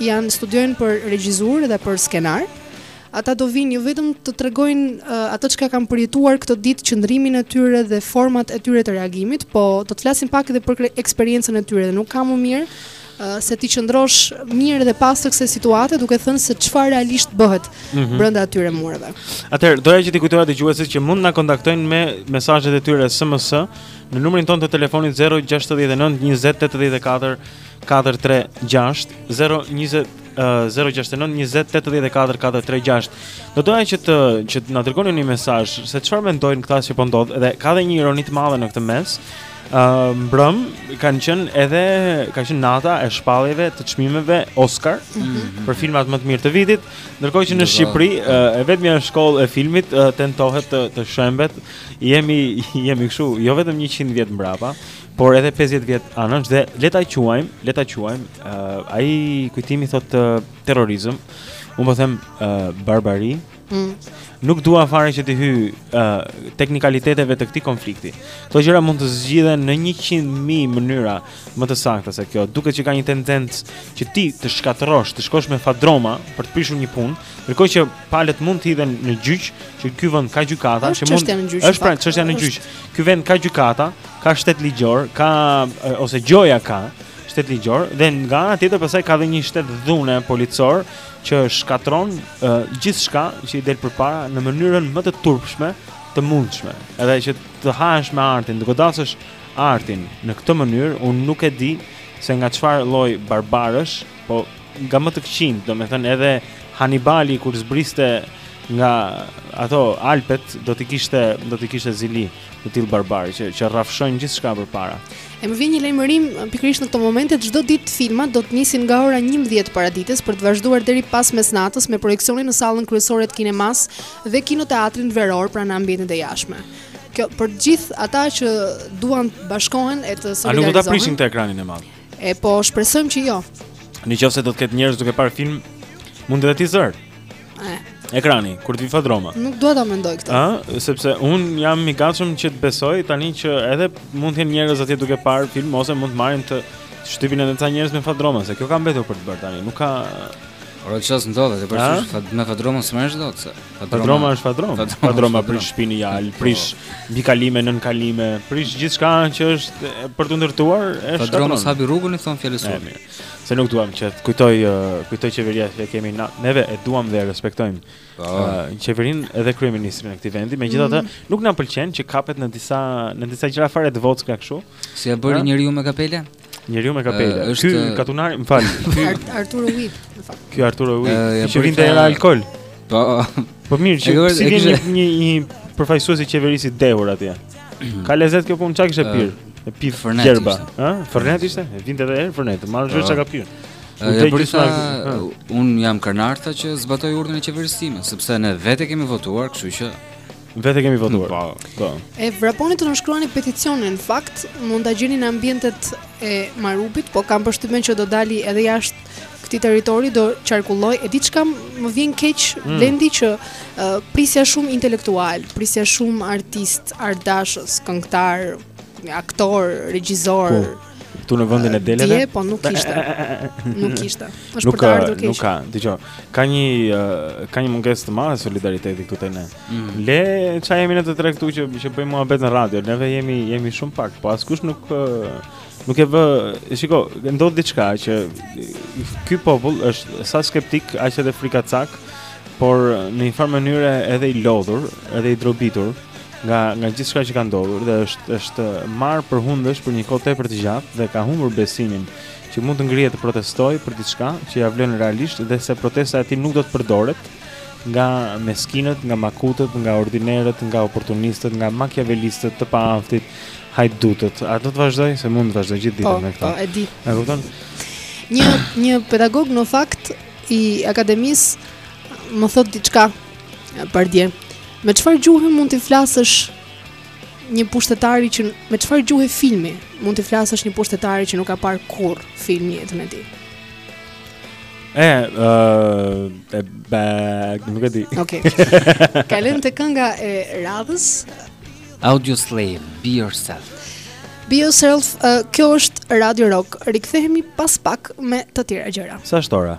janë studiojnë për regjisurë dhe për skenar. Ata do vinë jo vetëm të tregojnë uh, atë çka kanë përjetuar këto ditë, qëndrimin e tyre dhe format e tyre të reagimit, po do të flasin pak edhe për eksperiencën e tyre dhe nuk ka më mirë uh, se t'i qëndrosh mirë dhe pas kësaj situate duke thënë se çfarë realisht bëhet mm -hmm. brenda atyre mureve. Atëherë, doja që t'i kujtoja dëgjuesit që mund të na kontaktojnë me mesazhet e tyre SMS në numrin tonë të telefonit 069 20 84 436 020 069 20 84 436. Do doja që të që të na dërgoni një mesazh se çfarë mendojnë për këtë që po ndodh dhe ka dhe një ironi të madhe në këtë mes. Ë uh, mbrëmë kanë qenë edhe ka qenë nata e shpalljes të çmimeve Oscar mm -hmm. për filmat më të mirë të vitit, ndërkohë që në Shqipëri uh, e vetmja shkollë e filmit uh, tentohet të, të shembet. Jemi jemi kështu, jo vetëm 100 vjet mbrapa, Por edhe 50 vjet anash dhe le ta quajmë, le ta quajmë, uh, ai Kujtimi thotë uh, terrorizëm. Unë po them uh, barbari. Mm. Nuk dua fare që të hyj uh, teknikaliteteve të këtij konflikti. Këto gjëra mund të zgjidhen në 100.000 mënyra më të sakta se kjo. Duket që ka një tendencë që ti të shkatërrosh, të shkosh me fadroma për të prishur një punë, ndërkohë që palët mund të hidhen në gjyq, që ky vend ka gjykata, që mund është pra çështja në gjyq. Ky vend ka gjykata, ka shtet ligjor, ka ose gjoja ka shtet ligjor dhe nga ana tjetër pastaj ka dhe një shtet dhune policor që shkatërron gjithçka që i del përpara në mënyrën më të turpshme të mundshme. Edhe që të hahesh me artin, të godasësh artin në këtë mënyrë, unë nuk e di se nga çfarë lloj barbarësh, po nga më të këqinjtë, domethënë edhe Hanibali kur zbriste nga ato Alpet do të kishte do të kishte zili. të tillë barbarë që që rrafshojnë gjithçka përpara. E më vjen një lajmërim pikërisht në këtë moment, çdo ditë filmat do të nisin nga ora 11 paradites për të vazhduar deri pas mesnatës me projeksionin në sallën kryesore të kinemasë dhe kinoteatrin veror pranë ambientit të jashtëm. Kjo për të gjithë ata që duan të bashkohen e të solidarizohen. A nuk do ta prishin këtë ekranin e madh? E po shpresojmë që jo. Në qoftë se do të ketë njerëz duke parë film, mund t'i zërë ekrani, kur të vijë fadroma. Nuk dua ta mendoj këtë. Ëh, sepse unë jam i gatshëm që të besoj tani që edhe mund të jenë njerëz atje duke parë film ose mund të marrin të shtypin edhe ca njerëz me fadroma, se kjo ka mbetur për të bërë tani. Nuk ka Ora ças ndodhet, e përsëri fat me fadroma s'më është dot se. Fadroma është fadromë. Fadroma prish shpinë ja, po. prish mbikalime nënkalime, prish gjithçka që është për të ndërtuar, është fadroma sa bi rrugën i thonë fjalës. Se nuk duam që të kujtojë kujtojë qeveria që kemi na, neve e duam dhe e respektojmë. Po. Qeverinë edhe kryeministrin e këtij vendi, megjithatë mm. nuk na pëlqen që kapet në disa në disa gjëra fare të vogla kështu. Si e bëri njeriu me kapele? Njeriu me kapele. Uh, është... Ky katunari, më fal. Ky Arturo Ui, më fal. Ky Arturo Ui, uh, ja që vinte pra- era alkool. Po. Po mirë, që si vjen një një përfaqësues i qeverisë i dehur atje. Ka lezet kjo punë çka kishte pirë. E pi fërnet. Gjerba, ha? Fërnet ishte? I vinte edhe erë fërnet, marrë zhë çka ka pirë. Ja për sa unë jam karnarta që zbatoj urdhrin e qeverisë sime, sepse ne vetë kemi votuar, kështu që Vetë kemi votuar. Po, po. E vraponi të nënshkruani peticionin në fakt, mund ta gjeni në ambientet e Marubit, po kam përshtypjen që do dalë edhe jashtë këtij territori do qarkullojë e diçka më vjen keq mm. Blendi që uh, prisja shumë intelektualë, prisja shumë artistë, artdashës, këngëtarë, aktorë, regjisorë. Po. këtu në vendin e deleve. Dje po nuk kishte. Nuk kishte. Është nuk, për të ardhur keq. Nuk ka, dëgjo. Ka një ka një mungesë të madhe solidariteti këtu te ne. Mm. Le ça jemi ne të tre këtu që që bëjmë muhabet në radio. Neve jemi jemi shumë pak, po askush nuk nuk e vë, shiko, ndodh diçka që ky popull është sa skeptik, aq edhe frikacak, por në një farë mënyre edhe i lodhur, edhe i drobitur nga nga gjithçka që ka ndodhur dhe është është marr për hundësh për një kohë tepër të gjatë dhe ka humbur besimin që mund të ngrihet të protestojë për diçka që ia vlen realisht dhe se protesta e tij nuk do të përdoret nga meskinët, nga makutët, nga ordinerët, nga oportunistët, nga makiavelistët të paaftit, hajdutët. A do të vazhdoj se mund të vazhdoj gjithë ditën po, me këtë? Po, e di. E kupton? Një një pedagog në fakt i akademisë më thotë diçka Pardje, me çfarë gjuhe mund t'i flasësh një pushtetari që me çfarë gjuhe filmi mund t'i flasësh një pushtetari që nuk ka parë kurrë film në jetën e tij? E, uh, e bag, nuk e di. Okej. Okay. Kalojmë te kënga e radhës. Audioslave, Be Yourself. Be Yourself, uh, kjo është Radio Rock. Rikthehemi pas pak me të tjera gjëra. Sa është ora?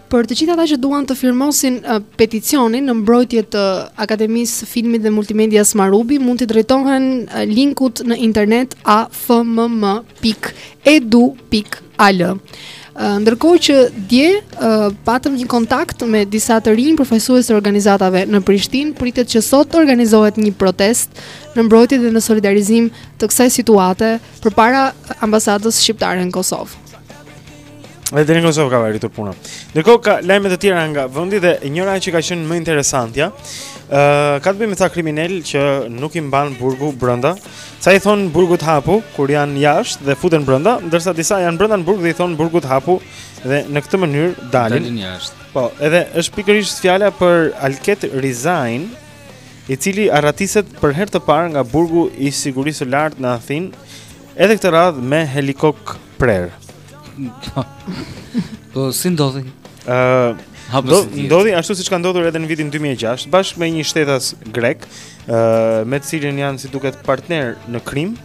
Për të gjithë ata që duan të firmosin peticionin në mbrojtje të Akademisë së Filmit dhe Multimedias Marubi, mund t'i drejtohen linkut në internet afmm.edu.al. Ndërkohë që dje patëm një kontakt me disa të rinj përfaqësues të organizatave në Prishtinë, pritet që sot të organizohet një protestë në mbrojtje dhe në solidarizim të kësaj situate përpara ambasadës shqiptare në Kosovë. Dhe deri në Kosovë ka arritur puna. Ndërkohë ka lajme të tjera nga vendi dhe njëra që ka qenë më interesantja, ë uh, ka të bëjë me ata kriminelë që nuk i mban burgu brenda. Disa i thonë burgut hapu kur janë jashtë dhe futen brenda, ndërsa disa janë brenda në burg dhe i thonë burgut hapu dhe në këtë mënyrë dalin. Dalin jashtë. Po, edhe është pikërisht fjala për Alket Rizajn, i cili arratiset për herë të parë nga burgu i sigurisë së lartë në Athinë, edhe këtë radhë me helikopter prerë. Po si ndodhi? Ë, uh, ndodhi ashtu siç ka ndodhur edhe në vitin 2006, bashkë me një shtetas grek, ë uh, me të cilin janë si duket partnerë në krim,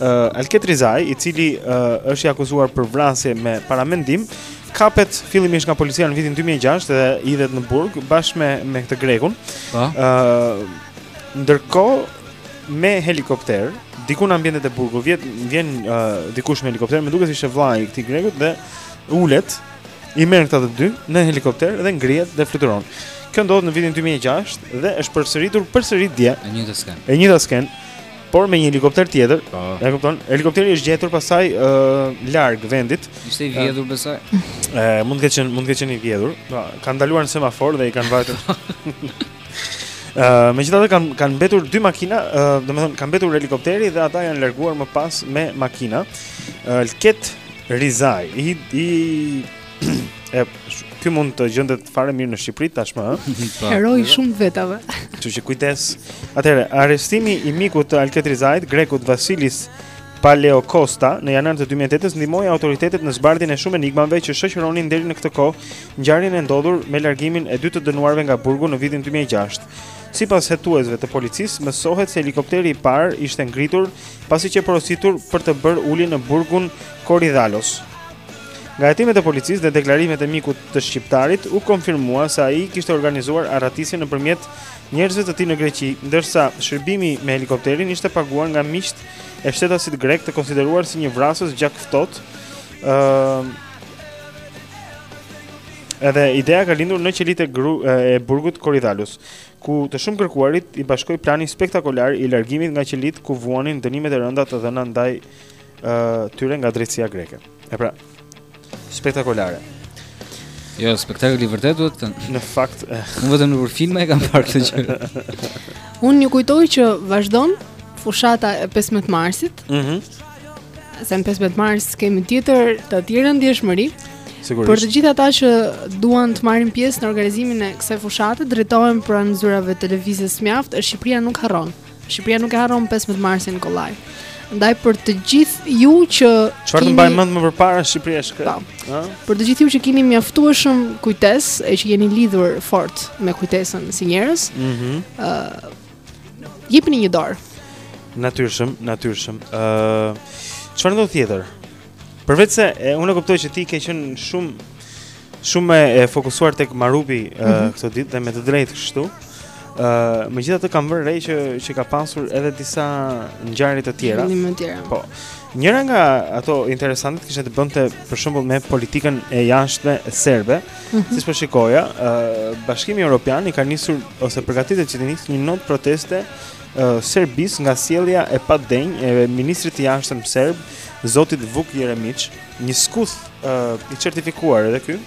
ë uh, Alket Rizaj, i cili uh, është i akuzuar për vrasje me paramendim, kapet fillimisht nga policia në vitin 2006 dhe hidhet në burg bashkë me me këtë grekun. Po. ë uh, Ndërkohë me helikopter diku në ambientet e burgut vjen vjen uh, dikush me helikopter më duket se ishte vllai i këtij grekut dhe ulet i merr këta të dy në helikopter dhe ngrihet dhe fluturon kjo ndodh në vitin 2006 dhe është përsëritur përsëri dje e njëjta skenë e njëjta skenë por me një helikopter tjetër. Po. E kupton? Helikopteri është gjetur pastaj ë uh, larg vendit. Ishte i vjedhur uh, besoj. Ë mund të ketë qenë mund të ketë qenë i vjedhur. Po, kanë ndaluar në semafor dhe i kanë vajtur. Ë, uh, megjithatë kanë kanë mbetur dy makina, ë, uh, domethënë kanë mbetur helikopteri dhe ata janë larguar më pas me makina. Ë, uh, Alket Rizaj, i i e ky mund të gjendet fare mirë në Shqipëri tashmë, ë. Po. Heroi i shumë vetave. Kështu që kujdes. Atëherë, arrestimi i mikut të Alket Rizajt, grekut Vasilis Paleokosta në janar të 2008-s ndihmoi autoritetet në zbardhjen e shumë enigmave që shoqëronin deri në këtë kohë ngjarjen e ndodhur me largimin e dy të dënuarve nga burgu në vitin 2006. Sipas hetuesve të policisë, mësohet se helikopteri i parë ishte ngritur pasi qe porositur për të bërë ulje në burgun Koridhalos. Nga hetimet e policisë dhe deklarimet e mikut të shqiptarit u konfirmua se ai kishte organizuar arratisjen nëpërmjet njerëzve të tij në Greqi, ndërsa shërbimi me helikopterin ishte paguar nga miqtë e shtetasit grek të konsideruar si një vrasës gjakftohtë, ë Edhe ideja ka lindur në qelitë e, gru, e burgut Koridhalos, ku të shumëkërkuarit i bashkoi plani spektakolar i largimit nga qelitë ku vuanin dënimet e rënda të dhëna ndaj ë tyre nga drejtësia greke. E pra, spektakolare. Jo, spektakli vërtet duhet të Në fakt, e, Unë vetëm nëpër filma e kam parë këtë gjë. Unë ju kujtoj që vazhdon fushata e 15 marsit. Mhm. Se në 15 mars kemi tjetër të tjera ndjeshmëri. Sigurisht. Për të gjithë ata që duan të marrin pjesë në organizimin e kësaj fushate, drejtohen pranë zyrave të lëvizjes Mjaft, e Shqipëria nuk harron. Shqipëria nuk e harron 15 marsin kollaj. Ndaj për të gjithë ju që Çfarë keni... të mbaj mend më përpara Shqipëria është këtu. Po. Për të gjithë ju që keni mjaftueshëm kujtesë e që jeni lidhur fort me kujtesën si njerëz, ëh, mm -hmm. uh, Jepni një dorë. Natyrshëm, natyrshëm. Ë, uh, çfarë ndodh tjetër? Përveçse e, unë e kuptoj që ti ke qenë shumë shumë e fokusuar tek Marubi mm -hmm. këto ditë dhe me të drejtë kështu. Ë, uh, megjithatë kam vënë re që që ka pasur edhe disa ngjarje të tjera. Të tjera. Po. Njëra nga ato interesante kishte të bënte për shembull me politikën e jashtme serbe. Mm -hmm. Siç po shikoja, uh, Bashkimi Evropian i ka nisur ose përgatitet që të nisë një notë proteste uh, Serbisë nga sjellja e padenjë e ministrit të jashtëm serb, zotit Vuk Jeremiç, një skuth uh, i certifikuar edhe ky.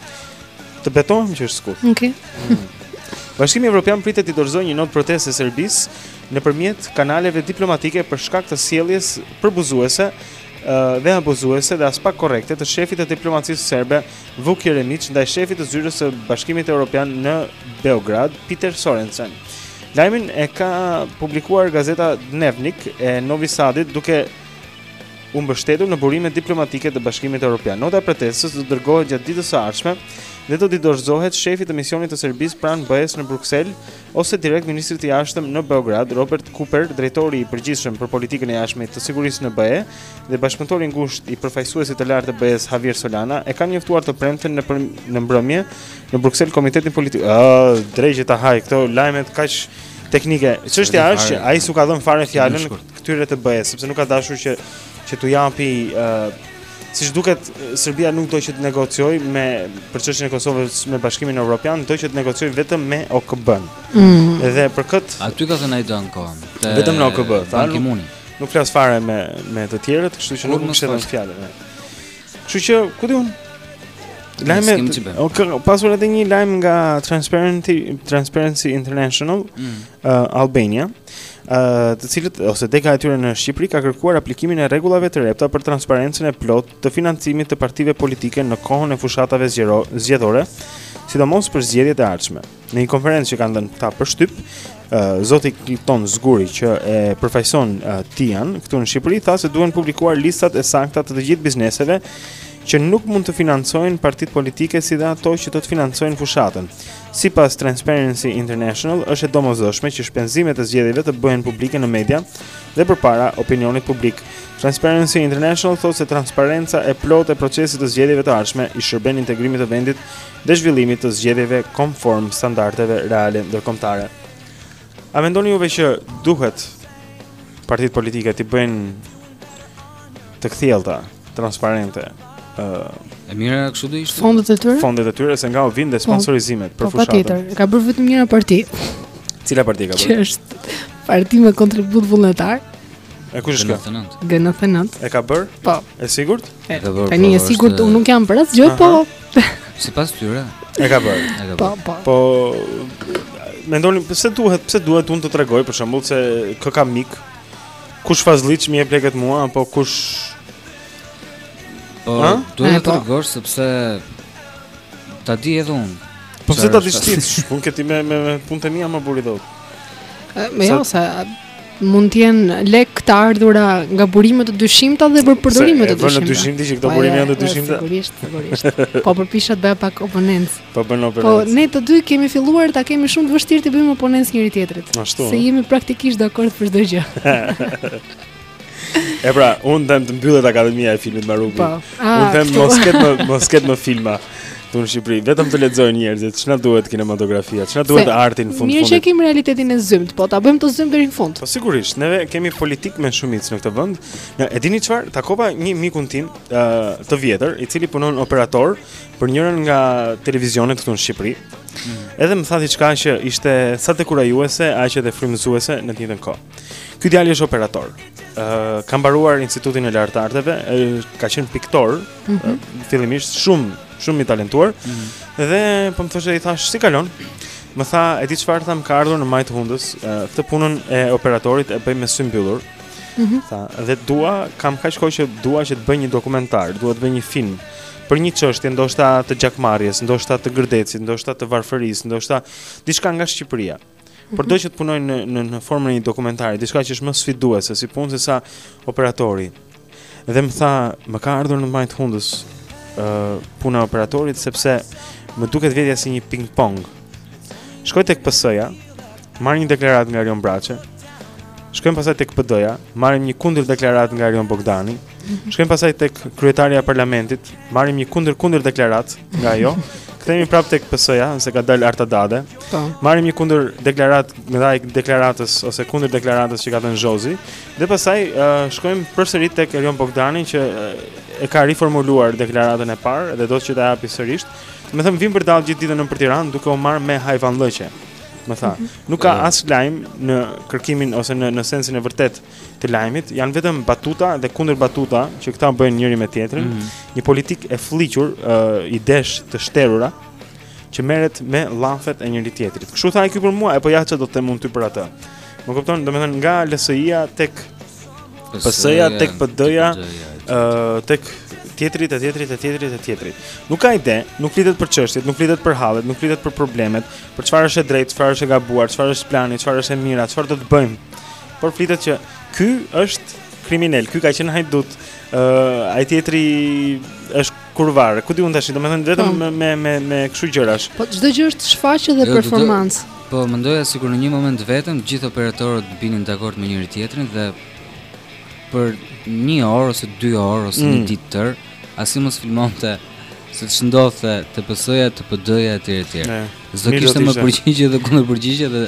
Të betohem që është skuth. Okej. Okay. Mm. Bashkimi Evropian pritet t'i dorëzojë një notë proteste Serbisë nëpërmjet kanaleve diplomatike për shkak të sjelljes përbuzuese dhe abuzuese dhe aspak korrekte të shefit të diplomacisë serbe Vuk Jeremiç ndaj shefit të zyrës së Bashkimit Evropian në Beograd, Peter Sorensen. Lajmin e ka publikuar gazeta Dnevnik e Novi Sadit duke u mbështetur në burime diplomatike të Bashkimit Evropian. Nota e protestës do të dërgohet gjatë ditës së ardhshme dhe do t'i dorëzohet shefit të misionit të Serbisë pranë BE-së në Bruksel, ose direkt ministrit të Jashtëm në Beograd, Robert Cooper, drejtori i përgjithshëm për politikën e jashtme të sigurisë në BE dhe bashkëpunëtori i ngushtë i përfaqësuesit të lartë të BE-së Javier Solana e kanë njoftuar të premten në për... në mbrëmje në Bruksel Komitetin Politik. Ëh, dreqi ta hajë këto lajmet kaq teknike. Çështja është që ai s'u ka dhënë fare fjalën këtyre të BE-së, sepse nuk ka dashur që që t'u japi uh, Siç duket, Serbia nuk do që të negociojë me për çështjen e Kosovës me Bashkimin Evropian, do që të negociojë vetëm me OKB-n. Mm. Dhe për këtë arsye ka thënë ai don kohën. Vetëm me OKB, tani. Nuk flas fare me me të tjerët, kështu që nuk më shëton fjalën. Kështu që ku di unë? Lajme. Ka pasur edhe një lajm nga Transparency Transparency International, mm. uh, Albania. të cilët ose dega e tyre në Shqipëri ka kërkuar aplikimin e rregullave të repta për transparencën e plotë të financimit të partive politike në kohën e fushatave zgjedhore, sidomos për zgjedhjet e ardhshme. Në një konferencë që kanë dhënë këta për shtyp, zoti Kliton Zguri që e përfaqëson Tian këtu në Shqipëri tha se duhen publikuar listat e sakta të të gjithë bizneseve që nuk mund të financojnë partitë politike si dhe ato që do të financojnë fushatën. Sipas Transparency International, është e domosdoshme që shpenzimet e zgjedhjeve të bëhen publike në media dhe përpara opinionit publik. Transparency International thotë se transparenca e plotë e procesit të zgjedhjeve të ardhshme i shërben integrimit të vendit dhe zhvillimit të zgjedhjeve konform standardeve reale ndërkombëtare. A mendoni juve që duhet partitë politike të bëjnë të kthjellta, transparente, ë uh, e mira kështu do ishte. Fondet e tyre? Fondet e tyre se nga u vijnë dhe, po, sponsorizimet për po, fushatën. Po patjetër, ka bërë vetëm njëra parti. Cila parti ka bërë? Që është parti me kontribut vullnetar. E kush është kjo? G99. E ka bërë? Po. E sigurt? E ka bërë. Tani e po, sigurt unë nuk jam për asgjë, po Sipas tyre. E ka bërë. E ka bërë. Po, po. Po mendoni pse duhet, pse duhet unë të tregoj për shembull se kë kam mik, kush Fazlliç m'i jep lekët mua apo kush Po, Ha? duhet të Po. tregosh sepse ta di edhe unë. Po pse ta dish ti? Unë këti me me, me punët e mia më buri dot. E, Me jo se a, mund të jenë lekë të ardhura nga burime të dyshimta dhe për përdorime të dyshimta. Në dyshim ti që këto po, burime janë të dyshimta. Sigurisht, sigurisht. Po përpiqesha të bëja pak oponencë. Po bën oponencë. Po ne të dy kemi filluar ta kemi shumë të vështirë t'i bëjmë oponencë njëri-tjetrit. Se jemi praktikisht dakord për çdo gjë. E pra, unë them të mbyllet Akademia e Filmit Marubi. Po. Unë ah, them mos ket më mos ket më filma këtu në Shqipëri. Vetëm të lexojnë njerëzit, ç'na duhet kinematografia, ç'na duhet Se, arti në fund. Mirë që kemi realitetin e zymtë, po ta bëjmë të zymtë deri në fund. Po sigurisht, ne kemi politikë me shumicë në këtë vend. Ja, e dini çfarë? Takova një mikun tim uh, të vjetër, i cili punon operator për njërin nga televizionet këtu në Shqipëri. Mm. Edhe më tha diçka që ishte sa dekurajuese, aq edhe frymëzuese në të njëjtën kohë. Ky djalë është operator. Ë uh, ka mbaruar Institutin e Lartë të Arteve, uh, ka qenë piktor, mm -hmm. uh, fillimisht shumë shumë i talentuar. Mm -hmm. Dhe po më thoshte i thashë si kalon? Më tha, e di çfarë tha, m'ka ardhur në majë të hundës, uh, këtë punën e operatorit e bëj me sy mbyllur. Mm -hmm. Tha, dhe dua, kam kaq kohë që dua që të bëj një dokumentar, dua të bëj një film për një çështje ndoshta të gjakmarrjes, ndoshta të Gërdecit, ndoshta të varfërisë, ndoshta diçka nga Shqipëria. Mm Por dua që të punoj në në në formën e një dokumentari, diçka që është më sfiduese si punë se sa operatori. Dhe më tha, më ka ardhur në majë të hundës ë uh, puna e operatorit sepse më duket vetja si një ping pong. Shkoj tek PS-ja, marrim një deklaratë nga Erion Braçe. Shkojmë pastaj tek PD-ja, marrim një kundër deklaratë nga Erion Bogdani. Shkojmë pastaj tek kryetarja e parlamentit, marrim një kundër kundër deklaratë nga ajo. Kthehemi prap tek PS-ja, se ka dalë Arta Dade. Po. Marrim një kundër deklaratë ndaj deklaratës ose kundër deklaratës që ka dhënë Jozi dhe pastaj uh, shkojmë përsëri tek Erion Bogdani që uh, e ka riformuluar deklaratën e parë dhe do që ta japi sërish. Domethënë vimë vërdallë gjithë ditën nëpër Tiranë duke u marrë me hajvanllëqe. Më tha, mhm. nuk ka mhm. as lajm në kërkimin ose në në sensin e vërtetë të lajmit janë vetëm batuta dhe kundër batuta që këta bëjnë njëri me tjetrin, mm -hmm. një politikë e flliqur, uh, idesh të shterura që merret me llafet e njëri tjetrit. Kështu tha ai ky për mua, epo ja çfarë do të them unë ty për atë. Më kupton, domethënë nga LSI-ja tek PS-ja tek PD-ja, ë tek tjetri, te tjetri, te tjetri, te tjetri. Nuk ka ide, nuk flitet për çështjet, nuk flitet për hallet, nuk flitet për problemet, për çfarë është e drejtë, çfarë është e gabuar, çfarë është plani, çfarë është e mira, çfarë do të bëjmë Por flitet që ky është kriminel, ky ka qenë hajdut, ë uh, ai tjetri është kurvar. Ku di unë tash, domethënë vetëm po. me me me, me kështu gjërash. Po çdo gjë është shfaqje dhe jo, performancë. Po mendoja sikur në një moment vetëm gjithë operatorët binin dakord me njëri tjetrin dhe për një orë ose dy orë ose mm. një ditë të tërë, asnjë mos filmonte se ç'ndodhte te PS-ja, te PD-ja, e tjera, e tjera. S'do kishte më përgjigje dhe kundër përgjigje dhe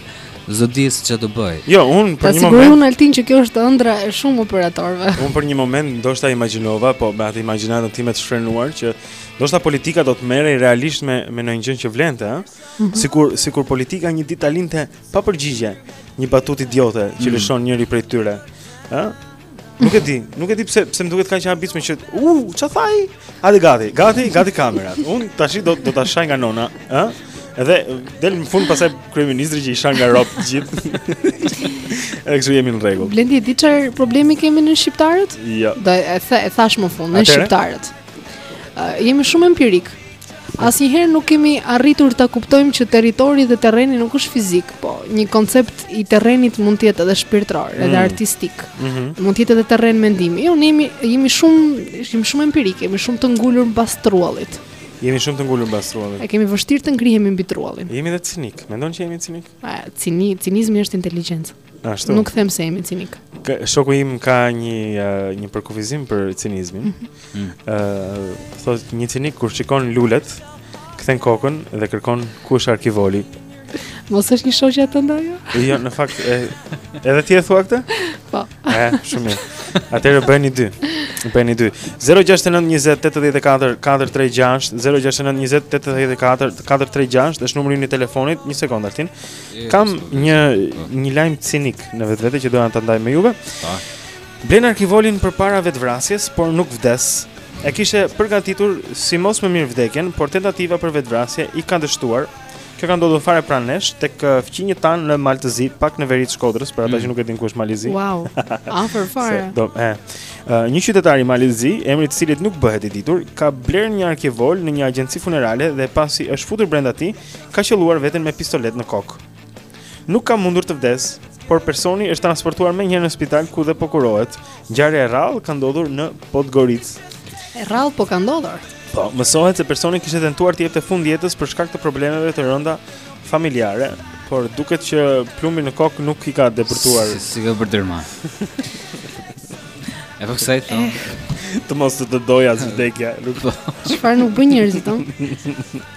s'do dinte çfarë të bënte. Jo, unë për një moment. Sigurisht Altin që kjo është ëndrra e shumë operatorëve. Unë për një moment ndoshta imagjinova, po me atë imagjinatën time të shfrenuar që ndoshta politika do të merrej realisht me me ndonjë gjë që vlente, ëh. Mm -hmm. Sikur sikur politika një ditë ta linte pa përgjigje, një batutë idiote që mm. lëshon njëri prej tyre, ëh. Nuk e di, nuk e di pse pse më duket kaq e habitshme që u uh, ça thaj? Hajdi gati, gati, gati kamerat. Un tash do do ta shaj nga nona, ë? Edhe del në fund pasaj kryeministri që i shan nga robt të gjithë. Edhe kështu jemi në rregull. Blendi e di çfarë problemi kemi ne shqiptarët? Jo. Do e the, e thash më fund, ne shqiptarët. Uh, jemi shumë empirikë. Asnjëherë nuk kemi arritur ta kuptojmë që territori dhe terreni nuk është fizik, po një koncept i terrenit mund të jetë edhe shpirtëror, edhe mm. artistik. Mm -hmm. Mund të jetë edhe terren mendimi. Jo, ne jemi jemi shumë jemi shumë empirikë, jemi shumë të ngulur mbas truallit. Jemi shumë të ngulur mbas truallit. E kemi vështirë të ngrihemi mbi truallin. Jemi edhe cinikë. Mendon që jemi cinikë? A, cini, cinizmi është inteligjencë. Ashtu. Nuk them se jemi cinikë. Shoku im ka një uh, një përkufizim për cinizmin. Ëh, mm -hmm. uh, thotë një cinik kur shikon lulet, kthen kokën dhe kërkon ku është arkivoli. Mos është një shoqja tënde? Jo, në fakt e, edhe ti e thua këtë? Po. E, shumë mirë. Atëherë bëheni dy. Bëheni dy. 0692084436, 0692084436 është numri i telefonit. Një sekondë Artin. Kam një një lajm cinik në vetvete që doja ta ndaj me juve. Po. Blen arkivolin përpara vetvrasjes, por nuk vdes. E kishte përgatitur si mos më mirë vdekjen, por tentativa për vetvrasje i ka dështuar. Kjo ka ndodhur fare pranë nesh tek uh, fqinjët tanë në Mal të Zi, pak në veri të Shkodrës, për ata mm. që nuk e dinë ku është Mali i Zi. Wow. Afër fare. Se, do, e. Uh, një qytetar i Malit të Zi, emri i të cilit nuk bëhet i ditur, ka blerë një arkivol në një agjenci funerale dhe pasi është futur brenda tij, ka qëlluar veten me pistoletë në kokë. Nuk ka mundur të vdesë, por personi është transportuar menjëherë në spital ku dhe po kurohet. Ngjarja e rrallë ka ndodhur në Podgoricë. E rrallë po ka ndodhur? Po, mësohet se personi kishte tentuar t'i jepte fund jetës për shkak të problemeve të rënda familjare, por duket që plumbi në kokë nuk i ka depërtuar. Si, si ka bërë derman. e po kësaj i thonë të mos të të dojë as vdekja. Çfarë nuk bëjnë njërëzit,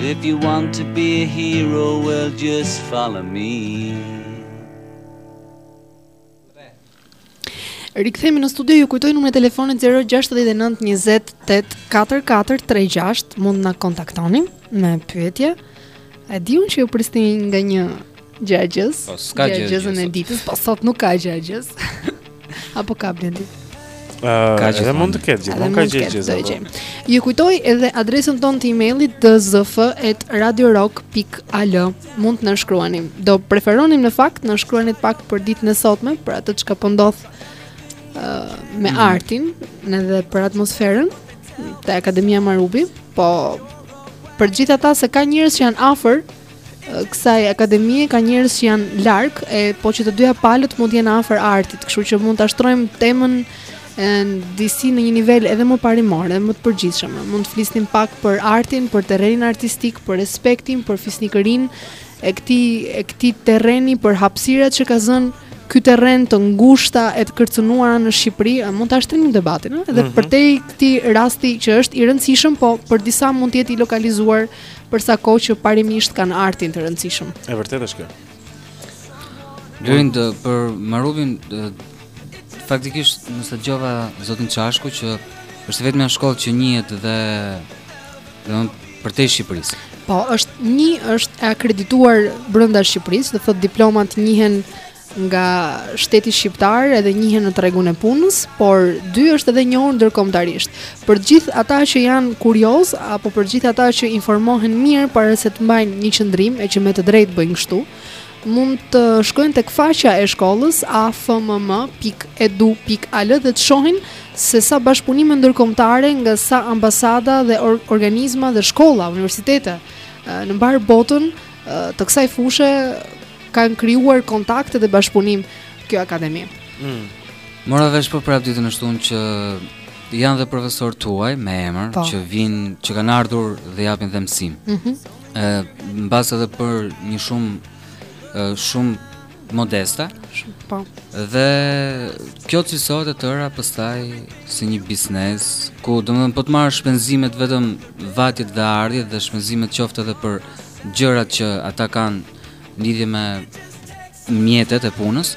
If you want to be a hero, well just follow me. Rikthehemi në studio, ju kujtoj numrin e telefonit 069 20 84436, mund na kontaktoni me pyetje. E di unë që ju prisni nga një Gjëagjëzë. Po s'ka gjë. Gjëagjëzën e ditës, po sot nuk ka gjëagjëzë. Apo ka Blendi. Uh, ka edhe mund të ketë gjë, mund ka gjë gjë. Ju kujtoj edhe adresën tonë të emailit dzf@radiorock.al. Mund të na shkruani. Do preferonim në fakt na shkruani pak për ditën e sotme, për atë çka po ndodh uh, me mm. artin, edhe për atmosferën te Akademia Marubi, po për gjithë ata se ka njerëz që janë afër kësaj akademie ka njerëz që janë larg, e po që të dyja palët mund të jenë afër artit, kështu që mund ta shtrojmë temën disi në një nivel edhe më parimor, edhe më të përgjithshëm. Mund të flisnim pak për artin, për terrenin artistik, për respektin, për fisnikërinë e këtij e këtij terreni, për hapësirat që ka zënë ky terren të ngushta e të kërcënuara në Shqipëri, a mund ta shtrijmë debatin, ëh, edhe mm -hmm. përtej këtij rasti që është i rëndësishëm, po për disa mund të jetë i lokalizuar Për sa kohë që parimisht kanë artin të rëndësishëm. E vërtetë është kjo. Për Marubin faktikisht nëse dëgjova zotin Çashku që është e vetmja shkollë që njihet dhe përtej Shqipërisë. Po, është një është e akredituar brenda Shqipërisë, do të thotë diplomat njihen nga shteti shqiptar edhe njihen në tregun e punës, por dy është edhe e njohur ndërkombëtarisht. Për të gjithë ata që janë kuriozë apo për të gjithë ata që informohen mirë para se të mbajnë një qëndrim e që me të drejtë bëjnë kështu, mund të shkojnë tek faqja e shkollës afmm.edu.al dhe të shohin se sa bashkëpunime ndërkombëtare nga sa ambasada dhe or organizma dhe shkolla, universitete në mbarë botën të kësaj fushe kanë krijuar kontakte dhe bashkëpunim kjo akademi. Mm. Mora vesh po prapë ditën e shtunë që janë dhe profesorë të huaj me emër po. që vijnë, që kanë ardhur dhe japin dhe mësim. Ëh. Mm -hmm. Mbase edhe për një shumë shumë modeste. Po. Dhe kjo cilësohet e tëra pastaj si një biznes ku domethënë po të marrësh shpenzimet vetëm vatjet dhe ardhjet dhe shpenzimet qoftë edhe për gjërat që ata kanë në lidhje me mjetet e punës,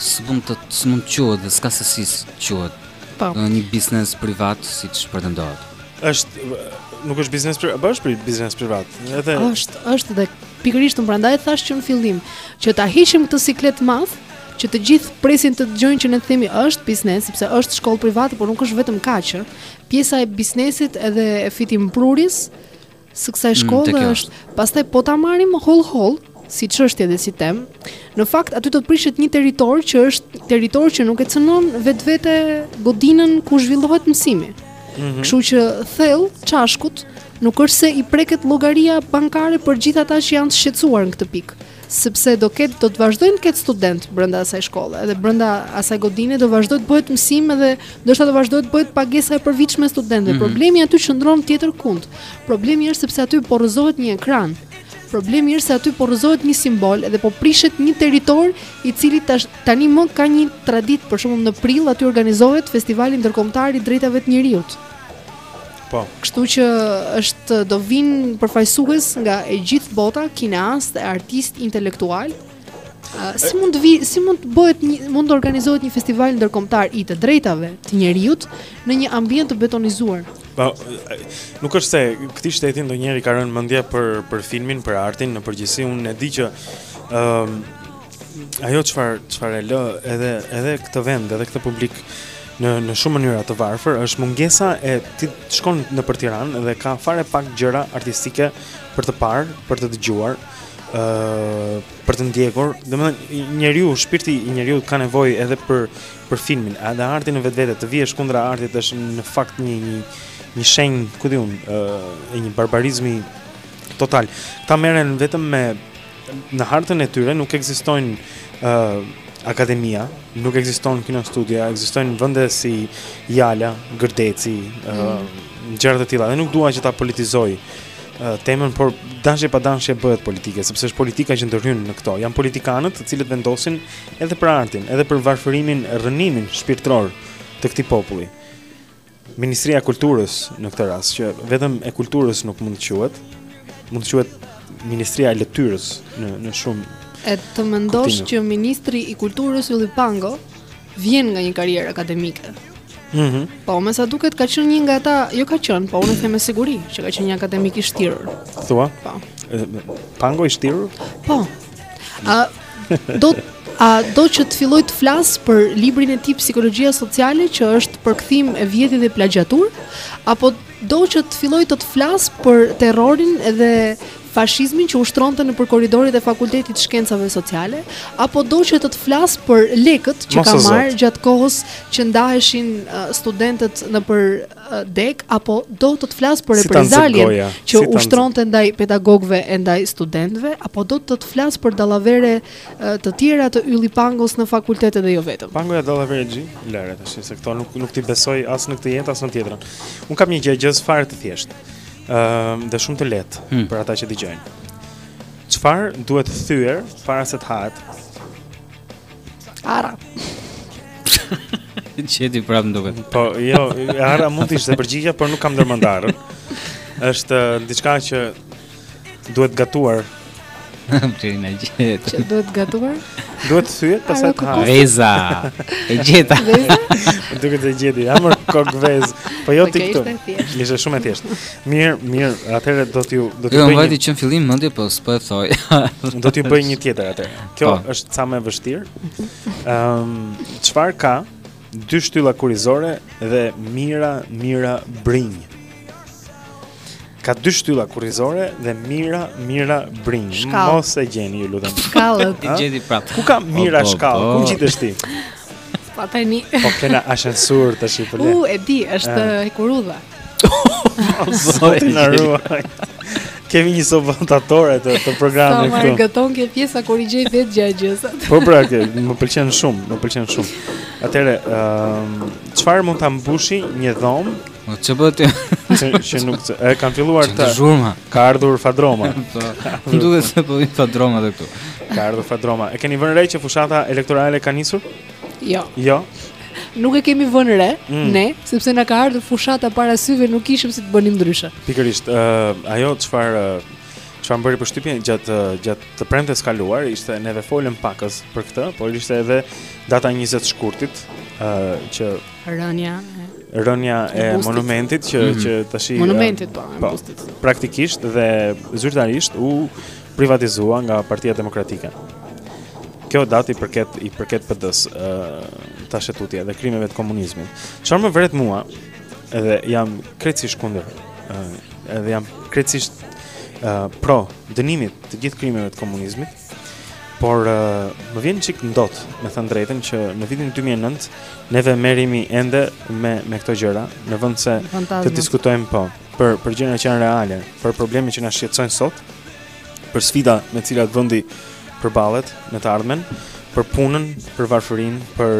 s'mund të s'mund të quhet dhe s'ka se si quhet. Po. Një biznes privat siç pretendohet. Është nuk është biznes privat, po është për biznes privat. Edhe është, është dhe pikërisht unë prandaj thashë që në fillim që ta hiqim këtë siklet të madh që të gjithë presin të dëgjojnë që ne themi është biznes sepse është shkollë private, por nuk është vetëm kaq. Pjesa e biznesit edhe e fitimprurësisë së kësaj mm, shkolle është, pastaj po ta marrim hollë-hollë, si çështje dhe si temë, në fakt aty do të prishet një territor që është territor që nuk e cënon në vetvete godinën ku zhvillohet mësimi. Mm -hmm. Kështu që thellë-thellë Çashkut nuk është se i preket llogaria bankare për gjithë ata që janë të shqetësuar në këtë pikë. sepse do ketë do të vazhdojë të ketë studentë brenda asaj shkolle dhe brenda asaj godine do vazhdojë të bëhet mësim edhe ndoshta do vazhdojë të bëhet pagesa e përvitshme e studentëve. Mm -hmm. Problemi aty qëndron tjetërkund. Problemi është sepse aty po rrëzohet një ekran. Problemi është se aty po rrëzohet një simbol dhe po prishet një territor i cili tash tanimë ka një traditë, për shembull në prill aty organizohet festivali ndërkombëtar i të drejtave të njeriut. Po. Kështu që është do vijnë përfaqësues nga e gjithë bota, kineastë, artistë, intelektualë. Uh, si mund të vijë, si mund të bëhet një mund të organizohet një festival ndërkombëtar i të drejtave të njeriut në një ambient të betonizuar? Po, nuk është se këtij shteti ndonjëherë i ka rënë mendja për për filmin, për artin në përgjithësi. Unë e di që ëm um, Ajo çfarë çfarë e lë edhe edhe këtë vend, edhe këtë publik në në shumë mënyra të varfër, është mungesa e ti shkon nëpër Tiranë dhe ka fare pak gjëra artistike për të parë, për të dëgjuar, ë uh, për të ndjekur. Domethënë njeriu, shpirti i njeriut ka nevojë edhe për për filmin, edhe artin në vetvete, të vihesh kundra artit është në fakt një një një shenjë, ku di unë, ë uh, e një barbarizmi total. Të merren vetëm me Në hartën e tyre nuk ekzistojnë ë akademia, nuk ekziston kinostudio, ekzistojnë vende si Jala, Gërdeci, ë mm. gjëra të tilla. Dhe nuk dua që ta politizoj temën, por dashje pa dashje bëhet politike, sepse është politika që ndërhyn në këto. Janë politikanët të cilët vendosin edhe për artin, edhe për varfërimin, rrënimin shpirtëror të këtij populli. Ministria e Kulturës në këtë rast, që vetëm e kulturës nuk mund të quhet, mund të quhet Ministria e Llëtyrës në në shumë E të mendosh që ministri i kulturës Ylli Pango vjen nga një karrierë akademike. Mhm. Mm po, me sa duket ka qenë një nga ata, jo ka qenë, po unë them me siguri që ka qenë një akademik i shtirur. Thua? Po. Pango i shtirur? Po. A do a do që të filloj të flas për librin e tij Psikologjia Sociale që është përkthim e vjedhje dhe plagjiaturë apo do që të filloj të të flas për terrorin dhe fashizmin që ushtronte nëpër korridoret e Fakultetit të Shkencave Sociale, apo do që të të flas për lekët që ka marrë gjatë kohës që ndaheshin uh, studentët nëpër degë apo do të të flas për reprezaljen që ushtronte ndaj pedagogëve e ndaj studentëve apo do të të flas për dallavere të tjera të Ylli Pangos në fakultete dhe jo vetëm. Pangoja dallavere xhi, lëre tash se këto nuk nuk t'i besoj as në këtë jetë as në tjetrën. Unë kam një gjë gjë fare të thjeshtë. Ëm ehm, dhe shumë të lehtë hmm. për ata që dëgjojnë. Çfarë duhet thyer para se të hahet? Arra. E gjeti prapë më duket. Po, jo, arra mund të ishte përgjigja, por nuk kam ndërmend arrën. Është uh, diçka që duhet gatuar. Ti na gjet. Që duhet gatuar? Duhet thyer pastaj të hahet. Veza. E gjeta. Duhet të gjeti, ja më kok vez. Po jo ti këtu. Ishte shumë e thjeshtë. Mirë, mirë, atëherë do t'ju do t'ju bëj. Jo, më vajti që në fillim mendje po s'po e thoj. Do t'ju bëj një tjetër atëherë. Kjo pa. Po. është ca më e vështirë. Ëm, um, çfarë ka dy shtylla kurrizore dhe mijëra, mijëra brinjë. Ka dy shtylla kurrizore dhe mijëra, mijëra brinjë. Shkallë. Mos e gjeni, ju lutem. Shkallët. Ti e gjete prapë. Ku ka mijëra oh, shkallë? Oh. Ku gjitesh ti? Pa tani. Po kena ashensor tash i pëlqen. U e di, është uh, hekurudha. Zoti na ruaj. Kemi një sabotatore të, të programit këtu. Sa më gëzon kjo pjesa kur i gjej vetë gjëegjëzat. Po pra, ke, më pëlqen shumë, më pëlqen shumë. Atëre, ëm, um, çfarë mund ta mbushi një dhomë? Po ç'po ti? Që, që nuk e kanë filluar te zhurma. Ka ardhur fadroma. Po. Më duket se po vjen fadroma edhe këtu. Ka ardhur fadroma. E keni vënë re që fushata elektorale ka nisur? Jo. Jo. nuk e kemi vënë re mm. ne, sepse na ka ardhur fushata para syve, nuk kishim si të bënim ndryshe. Pikërisht, ë uh, ajo çfarë çfarë bëri përshtypje gjatë uh, gjatë të premtes së kaluar ishte neve folëm pakëz për këtë, por ishte edhe data 20 shkurtit, ë uh, që rënia rënia e bustit. monumentit që mm -hmm. që tashmë monumentit po, po bustit. Praktikisht dhe zyrtarisht u privatizua nga Partia Demokratike. Kjo datë i përket i përket PD-s, ë tash e tutje dhe krimeve të komunizmit. Çfarë më vret mua, edhe jam krejtësisht kundër, ë edhe jam krejtësisht ë pro dënimit të të gjithë krimeve të komunizmit, por ë, më vjen çik ndot, me thënë të drejtën që në vitin 2009 neve merremi ende me me këto gjëra, në vend se të diskutojmë po. për për gjëra që janë reale, për probleme që na shqetësojnë sot, për sfida me të cilat vendi përballet në të ardhmen, për punën, për varfërinë, për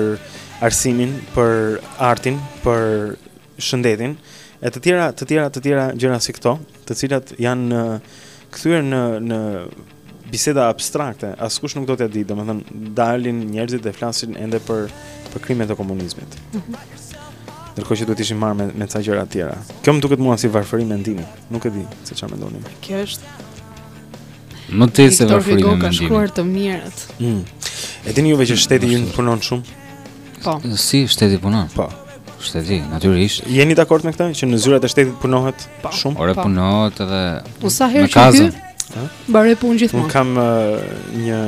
arsimin, për artin, për shëndetin e të tjera, të tjera, të tjera gjëra si këto, të cilat janë kthyer në në Biseda abstrakte, askush nuk do t'ja di, domethënë dalin njerëzit dhe flasin ende për për krimet e komunizmit. Mhm. Ndërkohë që duhet të ishim marrë me me ca gjëra të tjera. Kjo më duket mua si varfëri mendimi. Nuk e di se çfarë mendoni. Kjo është më tej se varfëri mendimi. Ka shkuar te mirët. Mm. E dini juve që shteti ynë punon shumë? Po. Si shteti punon? Po. Shteti, natyrisht. Jeni dakord me këtë që në zyrat e shtetit punohet po. shumë? Ore po. punohet edhe po, sa herë që ty? Ëh? Mbaroj punë gjithmonë. Un kam uh, një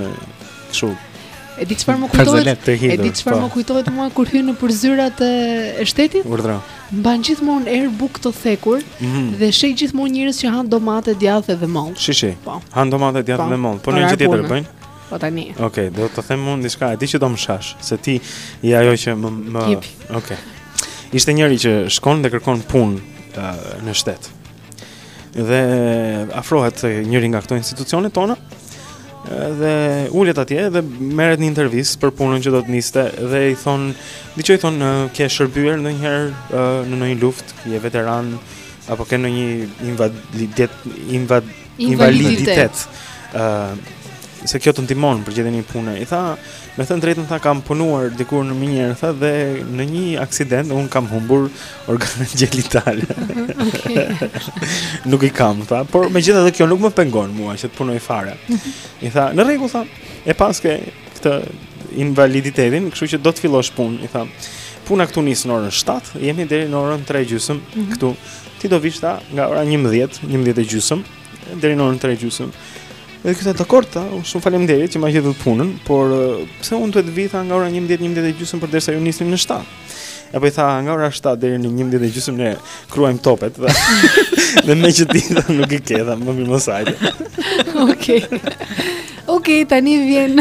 kështu E di çfarë më kujtohet? E di çfarë po. më kujtohet mua kur hyn nëpër zyrat e shtetit? Urdhra. Mban gjithmonë erë bukë të thekur mm -hmm. dhe sheh gjithmonë njerëz që han domate djathë dhe mollë. Shi shi. Po. Han domate djathë dhe mollë. Po në një tjetër bëjnë? Po tani. Okej, okay, do të them unë diçka, e di që do më shash, se ti je ajo që më më. Okej. Okay. Ishte njëri që shkon dhe kërkon punë uh, në shtet. Dhe afrohet njëri nga këto institucionet tona dhe ulet atje dhe merret një intervistë për punën që do të niste dhe i thon, diçka i thon, ke shërbyer ndonjëherë uh, në ndonjë luftë, je veteran apo ke ndonjë invad, invad, invaliditet. Ë uh, se kjo të ndihmon për gjetjen e punë. I tha, me thënë të drejtën tha kam punuar dikur në minierë tha dhe në një aksident un kam humbur organet gjenitale. Okej. nuk i kam tha, por megjithatë kjo nuk më pengon mua që të punoj fare. Mhm. I tha, në rregull tha, e paske këtë invaliditetin, kështu që do të fillosh punë, i tha. Puna këtu nis në orën 7, jemi deri në orën 3 e gjysmë mm -hmm. këtu Ti do vish tha nga ora 11, 11 e gjysëm, deri në orën 3 e gjysëm. Edhe ky tha dakord tha, shumë faleminderit që ma jepni punën, por pse unë duhet të vi tha nga ora 11, 11 e gjysëm përderisa ju nisni në 7. E po i tha nga ora 7 deri në 11 e gjysëm ne kruajm topet dhe dhe me që ti tha nuk i ke tha më mirë mos hajde. Okej. Okej, tani vjen.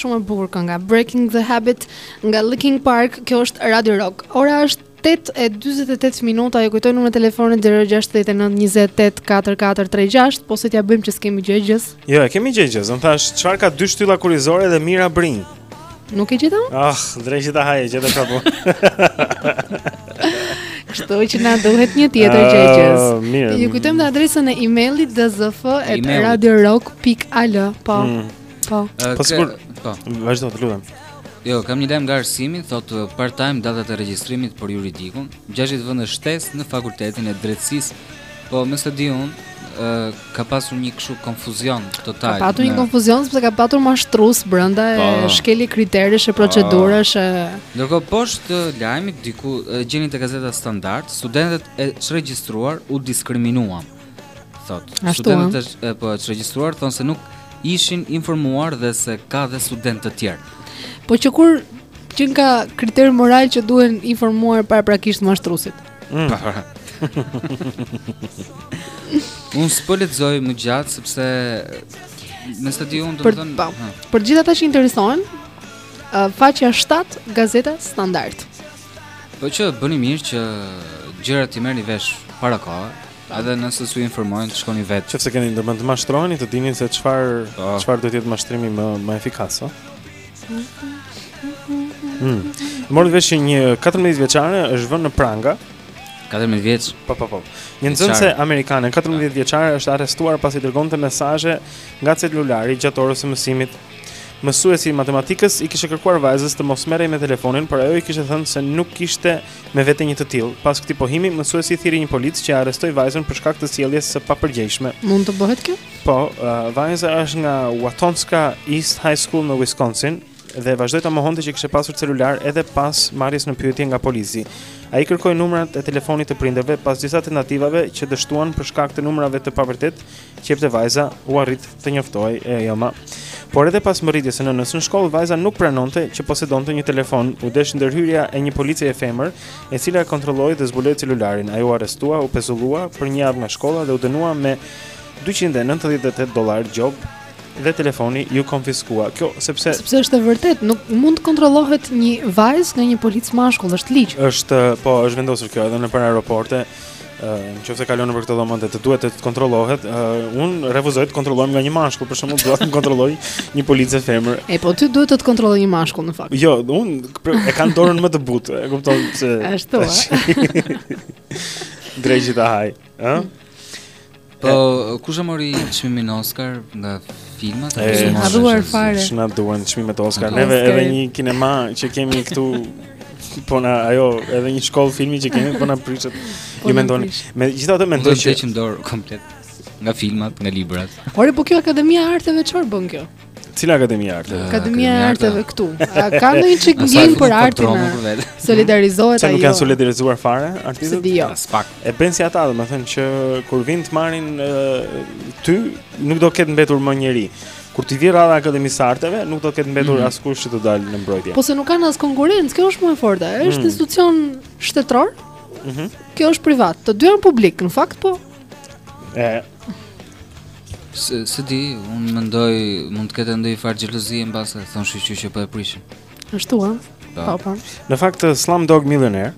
shumë e bukur kënga Breaking the Habit nga Linkin Park. Kjo është Radio Rock. Ora është 8:48 minuta. Ju kujtoj numrin e telefonit 0692084436, po se t'ia bëjmë që s'kemi gjëegjëzë. Jo, e kemi gjëegjëzë, të thashë, çfarë ka dy shtylla kurrizore dhe mijëra brinjë? Nuk e gjeta? Ah, oh, dreqi ta hajë, e gjeta prapë. Kështu që na duhet një tjetër ah, gjëegjëzë. Mirë. Ju kujtojmë adresën e emailit dzf@radiorock.al. Po. Mm. Po. Po sigurt. Po. Vazhdo të lutem. Jo, kam një lajm nga arsimi, thotë part-time datat e regjistrimit për juridikun. Gjashtëdhjetë vende shtesë në fakultetin e drejtësisë, po me sa di unë, ka pasur një kështu konfuzion total. Ka patur një konfuzion sepse ka patur mashtrues brenda e po. shkelje kriteresh e procedurash. Ndërkohë poshtë lajmit diku gjeni te gazeta Standard, studentët e çregjistruar u diskriminuan. Thotë, studentët e po të çregjistruar thonë se nuk ishin informuar dhe se ka dhe studentë të tjerë. Po që kur qenka kriter moral që duhen informuar paraprakisht mashtruesit. Mm. Unë s'po lexoj më gjatë sepse në studio do të thonë po, për gjithë ata që interesohen, uh, faqja 7 Gazeta Standard. Po që bëni mirë që gjërat t'i merrni vesh para kohë, edhe nëse s'u informojnë, të shkoni vetë. Qoftë se keni ndërmend të mashtroheni, të dini se çfarë po. çfarë do të jetë mashtrimi më, më efikas, ëh. Mm. Morën vesh që një 14 vjeçare është vënë në pranga. 14 vjeç. Po po po. Një nxënëse amerikane 14 vjeçare është arrestuar pasi dërgonte mesazhe nga celulari gjatë orës së mësimit Mësuesi i matematikës i kishte kërkuar vajzës të mos merrej me telefonin, por ajo i kishte thënë se nuk kishte me vete një të tillë. Pas këtij pohimi, mësuesi thirri një polic që e arrestoi vajzën për shkak të sjelljes së papërgjegjshme. Mund të bëhet kjo? Po, uh, vajza është nga Watonska East High School në Wisconsin dhe vazhdoi ta mohonte që kishte pasur celular edhe pas marrjes në pyetje nga polici. Ai kërkoi numrat e telefonit të prindërve pas disa tentativave që dështuan për shkak të numrave të pavërtetë Që jepte vajza, u arrit të njoftohej e ëma. Por edhe pas mbërritjes së nënës në shkollë, vajza nuk pranonte që posedonte një telefon. U desh ndërhyrja e një policeje femër, e cila kontrolloi dhe zbuloi celularin. Ajo u arrestua, u pezullua për një javë nga shkolla dhe u dënua me 298 dollarë gjobë dhe telefoni iu konfiskua. Kjo sepse sepse është e vërtetë, nuk mund të kontrollohet një vajzë nga një polic mashkull, është ligj. Është po, është vendosur kjo edhe nëpër aeroporte. Në qoftë se kalon nëpër këto dhomat dhe të duhet të të kontrollojnë, uh, unë refuzoj të kontrollohem nga një mashkull, për shembull dua të më kontrollojë një police femër. E, po ty duhet të të kontrollojë një mashkull, në fakt. Jo, unë e kanë dorën më të butë, e kupton se... Ashtu, a? Dreqi ta hajë, a? Po kush e mori çmimin Oscar nga filmat? E harruam fare. Ç'na duhen çmimet Oscar. Neve edhe një kinema që kemi këtu po na ajo edhe një shkollë filmi që kemi po na prishet. Po Ju mendoni? Megjithatë mendoj që heqim dorë komplet nga filmat, nga librat. Ore po kjo Akademia e Arteve çfarë bën kjo? Cila Akademi e Arteve? Ah, Akademia e Arteve këtu. A ka ndonjë çik ndjenjë për artin? a? për vetë. Solidarizohet Se ajo. nuk janë solidarizuar fare Se artistët? di jo. Aspak. E bën si ata, domethënë që kur vijnë të marrin e, ty, nuk do ketë mbetur më njeri. Kur t'i vijë radha Akademisë së Arteve, nuk do ketë mbetur Mhm. askush që të dalë në mbrojtje. Po se nuk kanë as konkurrencë, kjo është më e forta. Është Mm. institucion shtetëror, Mhm. kjo është privat. Të dy janë publik, në fakt po. E, Se, s'e di, unë mendoj, mund të ketë ndonjë farë xhelozie mbase, thonë shyqyr që po e prishin. Ashtu, a? Po, po, po. Në fakt, Slumdog Millionaire,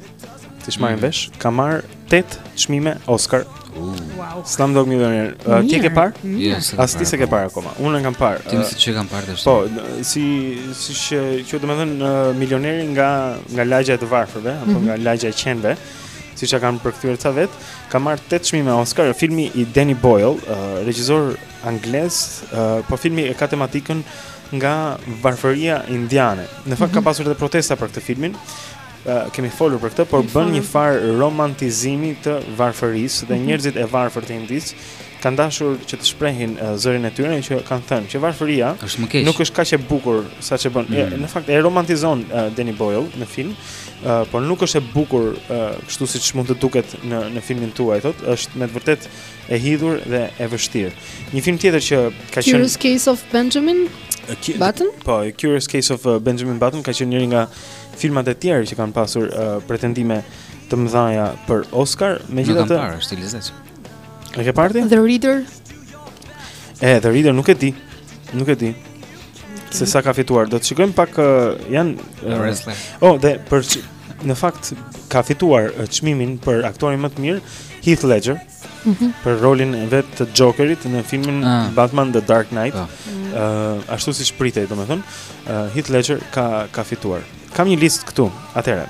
siç marrim mm. vesh, ka marrë 8 çmime Oscar. Uh. Wow. Slumdog Millionaire, uh, ti e ke parë? Jo, yes, As ti s'e ke parë akoma, unë e kam parë. Ti nësi që e kam parë, dhe shtë. Po, si, siç, që do me thënë, uh, milioneri nga, nga lagja e të varfërve, mm -hmm. apo mhm. nga lagja e qenve, siç ia kanë përkthyer ca vetë, ka marrë 8 çmime Oscar, filmi i Danny Boyle, uh, regjisor anglez, uh, po filmi e ka tematikën nga varfëria indiane. Në fakt mm -hmm. ka mhm. pasur edhe protesta për këtë filmin. Uh, kemi folur për këtë, por bën një farë romantizimi të varfërisë dhe mhm. njerëzit e varfër të Indisë kanë dashur që të shprehin uh, zërin e tyre që kanë thënë që varfëria është më keq. Nuk është kaq e bukur sa ç'e bën. Mm. Në fakt e romantizon uh, Danny Boyle në film, uh, por nuk është e bukur kështu uh, siç mund të duket në në filmin tuaj thotë, është me të vërtetë e hidhur dhe e vështirë. Një film tjetër që ka qenë Curious Case of Benjamin Button? Po, Curious Case of Benjamin Button ka qenë njëri nga filmat e tjerë që kanë pasur uh, pretendime të mëdha për Oscar, megjithatë. Nuk e kam parë, është i lezetshëm. E ke parë ti? The Reader. E, The Reader nuk e di. Nuk e di. Se sa ka fituar. Do të shikojmë pak uh, janë uh, wrestling. Oh, dhe për në fakt ka fituar uh, çmimin uh, për aktorin më të mirë Heath Ledger. Mm -hmm. për rolin e vet të Jokerit në filmin ah. Batman The Dark Knight. Ëh, ah. uh, ashtu siç pritej, domethënë, uh, Heath Ledger ka ka fituar. Kam një listë këtu. Atëherë,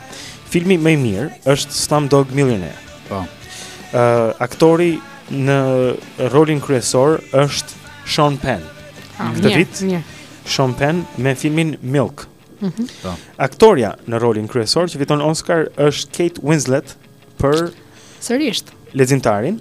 filmi më i mirë është Slumdog Millionaire. Po. Ë uh, aktori në rolin kryesor është Sean Penn. Ah, Këtë vit Sean Penn me filmin Milk. Mm -hmm. Po. Aktorja në rolin kryesor që fiton Oscar është Kate Winslet për sërisht Leximtarin.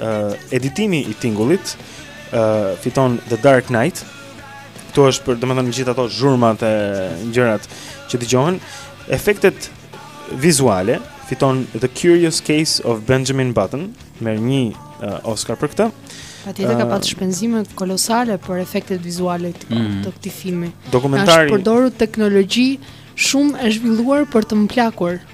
uh, editimi i tingullit uh, fiton The Dark Knight. Ktu është për domethënë gjithë ato zhurmat e gjërat që dëgjohen. Efektet vizuale fiton The Curious Case of Benjamin Button, merr një uh, Oscar për këtë. Atje ka pas shpenzime kolosale për efektet vizuale të, mm. të këtij filmi. Dokumentari. Është përdorur teknologji shumë e zhvilluar për të mplakur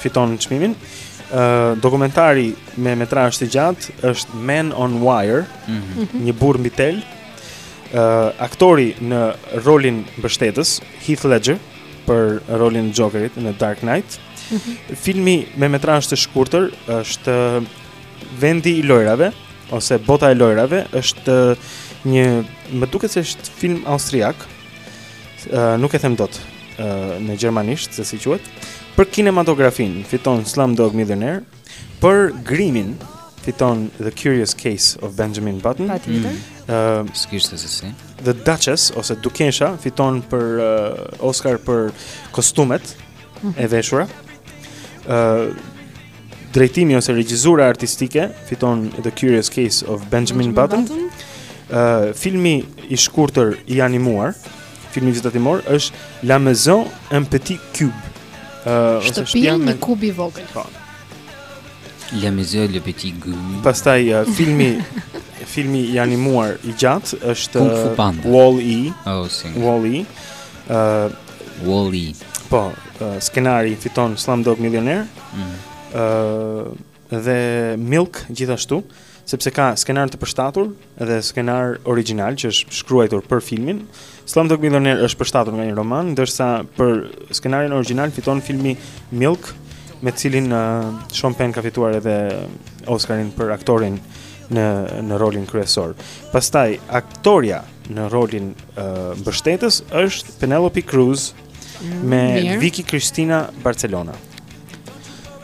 fiton çmimin. Ë uh, dokumentari me metrazh të gjatë është Man on Wire, mm -hmm. një burrë mbi tel. Ë uh, aktori në rolin mbështetës Heath Ledger për rolin e Jokerit në Dark Knight. Mm -hmm. Filmi me metrazh të shkurtër është Vendi i lodrave ose Bota e lodrave është një më duket se është film austriak. Uh, nuk e them dot uh, në gjermanisht se si quhet. Për kinematografinë fiton Slumdog Millionaire, për grimin fiton The Curious Case of Benjamin Button. Patjetër. Mm. Ëm, uh, s'kishte se si. The Duchess ose Dukesha fiton për uh, Oscar për kostumet mm -hmm. e veshura. Ëm, uh, drejtimi ose regjisura artistike fiton The Curious Case of Benjamin, Benjamin Button. Button. Uh, filmi i shkurtër i animuar, filmi vizatimor është La Maison en petits cubes. Uh, shtëpia me kube të vogla. Po. La Maison en petits cubes. Pastaj uh, filmi filmi i animuar i gjatë është Wall-E. Oh, Wall-E. Uh, Wall-E. Po, uh, skenari fiton Slumdog Millionaire. Mm. Ë dhe Milk gjithashtu, sepse ka skenar të përshtatur dhe skenar origjinal që është shkruar për filmin. Slumdog Millionaire është përshtatur nga një roman, ndërsa për skenarin origjinal fiton filmi Milk, me të cilin uh, Sean Penn ka fituar edhe Oscarin për aktorin në në rolin kryesor. Pastaj aktorja në rolin uh, mbështetës është Penelope Cruz, me Mirë. Vicky Cristina Barcelona.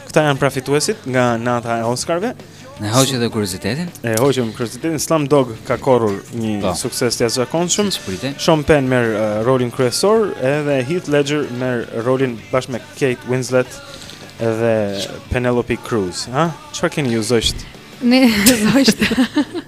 Këta janë pra fituesit nga nata e Oscarve. E hoqëm edhe kuriozitetin. E hoqëm kuriozitetin. Slumdog ka korrur një po. sukses të jashtëzakonshëm. Sean Penn merr uh, rolin kryesor, edhe Heath Ledger merr rolin bashkë me Kate Winslet dhe Penelope Cruz, ha? Çfarë keni ju zojt? Ne zojt.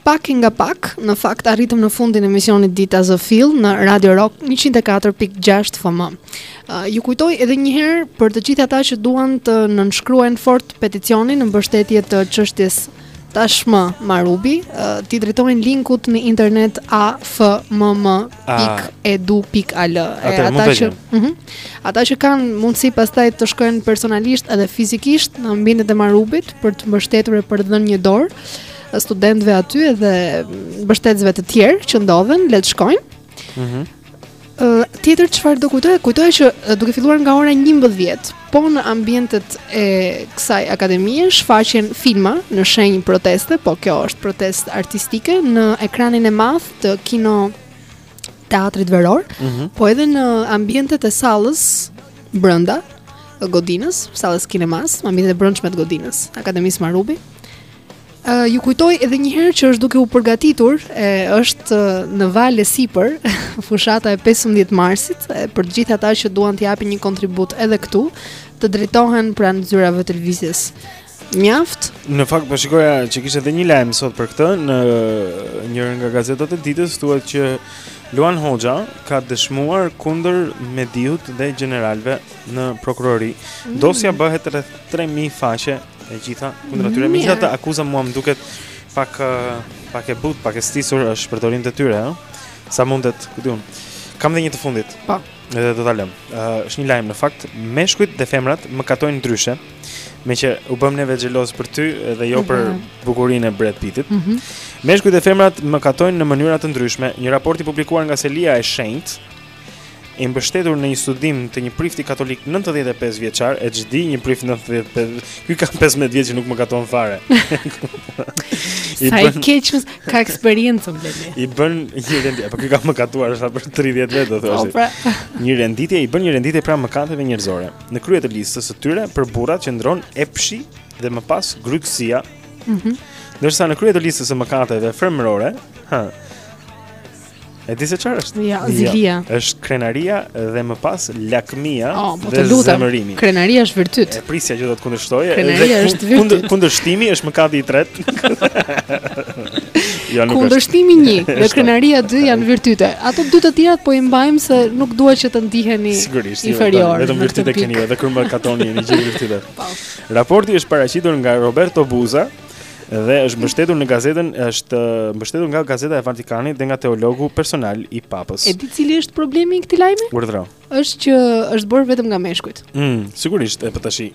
Pak nga pak, në fakt arritëm në fundin e emisionit Dita Zë Fill në Radio Rock 104.6 FM. Uh, ju kujtoj edhe një herë për të gjithë ata që duan të nënshkruajnë fort peticionin në mbështetje të çështjes tashmë Marubi, uh, t'i drejtohen linkut në internet afmm.edu.al. Ata që, uh -huh, ata që kanë mundësi pastaj të shkojnë personalisht edhe fizikisht në ambientet e Marubit për të mbështetur e për të dhënë një dorë. studentëve aty edhe mbështetësve të tjerë që ndodhen, le të shkojnë. Mhm. Mm uh, tjetër çfarë do kujtoj? Kujtoj që uh, duke filluar nga ora 11, po në ambientet e kësaj akademie shfaqen filma në shenjë proteste, po kjo është protestë artistike në ekranin e madh të kino teatrit veror, mm -hmm. po edhe në ambientet e sallës brenda godinës, sallës së kinemasë, ambientet e brendshme të godinës, Akademisë Marubi. Ju kujtoj edhe një herë që është duke u përgatitur, e, është në vlug e sipër, fushata e 15 marsit, e, për të gjithë ata që duan të japin një kontribut edhe këtu, të drejtohen pranë zyrave të lëvizjes Mjaft. Në fakt po shikoja që kishte edhe një lajm sot për këtë në njërën nga gazetat e ditës thuhet që Luan Hoxha ka dëshmuar kundër Mediut dhe gjeneralëve në prokurori. Mm. Dosja bëhet rreth 3000 faqe E gjitha kundër atyre. Megjithatë akuza mua më duket pak, pak e butë, pak e stisur është përdorim të tyre, eh? sa mundet, ku diun. Kam dhe një të fundit. Pa. Po. Edhe do ta lëmë. Uh, është një lajm në fakt, meshkujt dhe femrat mëkatojnë ndryshe. Meqë u bëmë neve xhelozë për ty dhe jo për mhm. bukurinë e Brad Pittit. Mm -hmm. Meshkujt dhe femrat mëkatojnë në mënyra të ndryshme. Një raport i publikuar nga Selia e Shenjtë I mbështetur në një studim të një prifti katolik 95 vjeçar, e ç'di një prift 95. Ky ka 15 vjet që nuk mëkaton fare. I Sa i bën keq mos ka eksperiencë bleni. i bën një renditje, po ky ka mëkatuar sa për 30 vjet do Po thoshte. pra, Një renditje i bën një renditje pra mëkateve njerëzore. Në krye të listës së tyre për burrat qëndron epshi dhe më pas grykësia. Mhm. Ndërsa në krye të listës së mëkateve femërore, ha, E di se çfarë është? Ja, jo, zilia. Ja, është krenaria dhe më pas lakmia oh, po dhe zemërimi. Krenaria është virtyt. E prisja që do të kundërshtoje. Krenaria dhe është virtyt. Kundërshtimi është mëkati i tretë. ja, nuk Kundërshtimi 1 dhe krenaria 2 janë virtyte. Ato dy të tjerat po i mbajmë se nuk dua që të ndiheni Sigurisht, jo, inferiorë. Sigurisht, vetëm virtyte keni edhe kur mëkatoni nxirrni virtyte. Po. Raporti është paraqitur nga Roberto Buza, Dhe është mbështetur në gazetën, është mbështetur nga gazeta e Vatikanit dhe nga teologu personal i Papës. E di cili është problemi i këtij lajmi? Urdhëro. Është që është bërë vetëm nga meshkujt. Mm, sigurisht, e po tash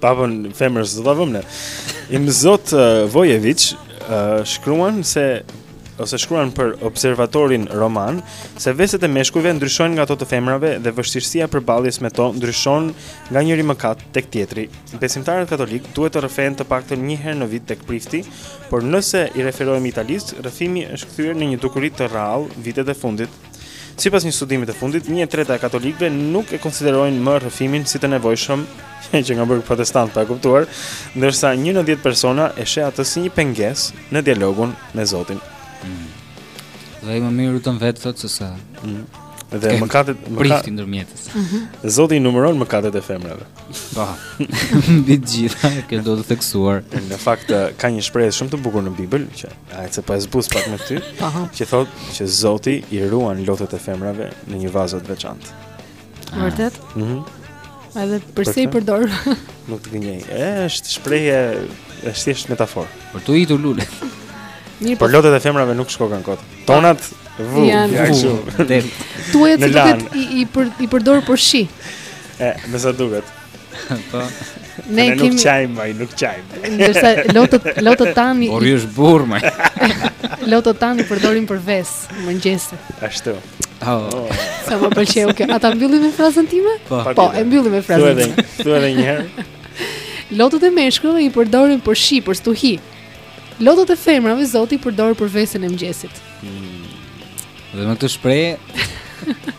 Papën femër s' do ta vëmë ne. Imzot uh, Vojevic uh, shkruan se ose shkruan për Observatorin Roman se veset e meshkujve ndryshojnë nga ato të femrave dhe vështirësia e përballjes me to ndryshon nga njëri mëkat tek tjetri. Besimtarët katolik duhet të rrëfehen të paktën një herë në vit tek prifti, por nëse i referohemi Italisë, rrëfimi është kthyer në një dukuri të rrallë vitet e fundit. Sipas një studimi të fundit, 1/3 e katolikëve nuk e konsiderojnë më rrëfimin si të nevojshëm qenkan bërë protestantë pa kuptuar, ndërsa 1 në 10 persona e sheh atë si një pengesë në dialogun me Zotin. Mm. Dhe më mirë të vetë thotë se sa. Mm. Dhe mëkatet, me ka ndërmjetës. Mhm. Zoti i numëron mëkatet e femrave. Po. Mbi të gjitha, kjo do të theksuar. Në fakt ka një shprehje shumë të bukur në Bibël që ai se po e zbus pak me ty, që thotë që Zoti i ruan lotët e femrave në një vazo të veçantë. Ah. Vërtet? Mhm. Edhe përse i përdor? Nuk të gënjej. Është shprehje, është thjesht metaforë. Për t'ujitur lule. Mirë, por po- lotët e femrave nuk shkokan kot. Tonat vu, ja, vu. Tuajt si duket i i, për, i përdor për shi. E, me sa duket. Po. Ne kemi nuk qajmë, ai nuk qan. Ndërsa lotët lotët tani Ori është burr më. Lotët tani përdoren për vesë mëngjesi. Ashtu. Oh. Sa më pëlqeu kjo. A ta mbyllim me frazën time? Po, po e mbyllim me frazën. Thuaj edhe, thuaj edhe një herë. Lotët e meshkujve i përdorin për shi, për stuhi. Lotët e femrave zoti i përdor për vesën e mëngjesit. Hmm. Dhe me këtë shpreh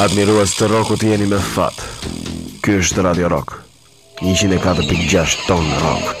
Admirues të rockut jeni me fat. Ky është Radio Rock. 104.6 Ton Rock.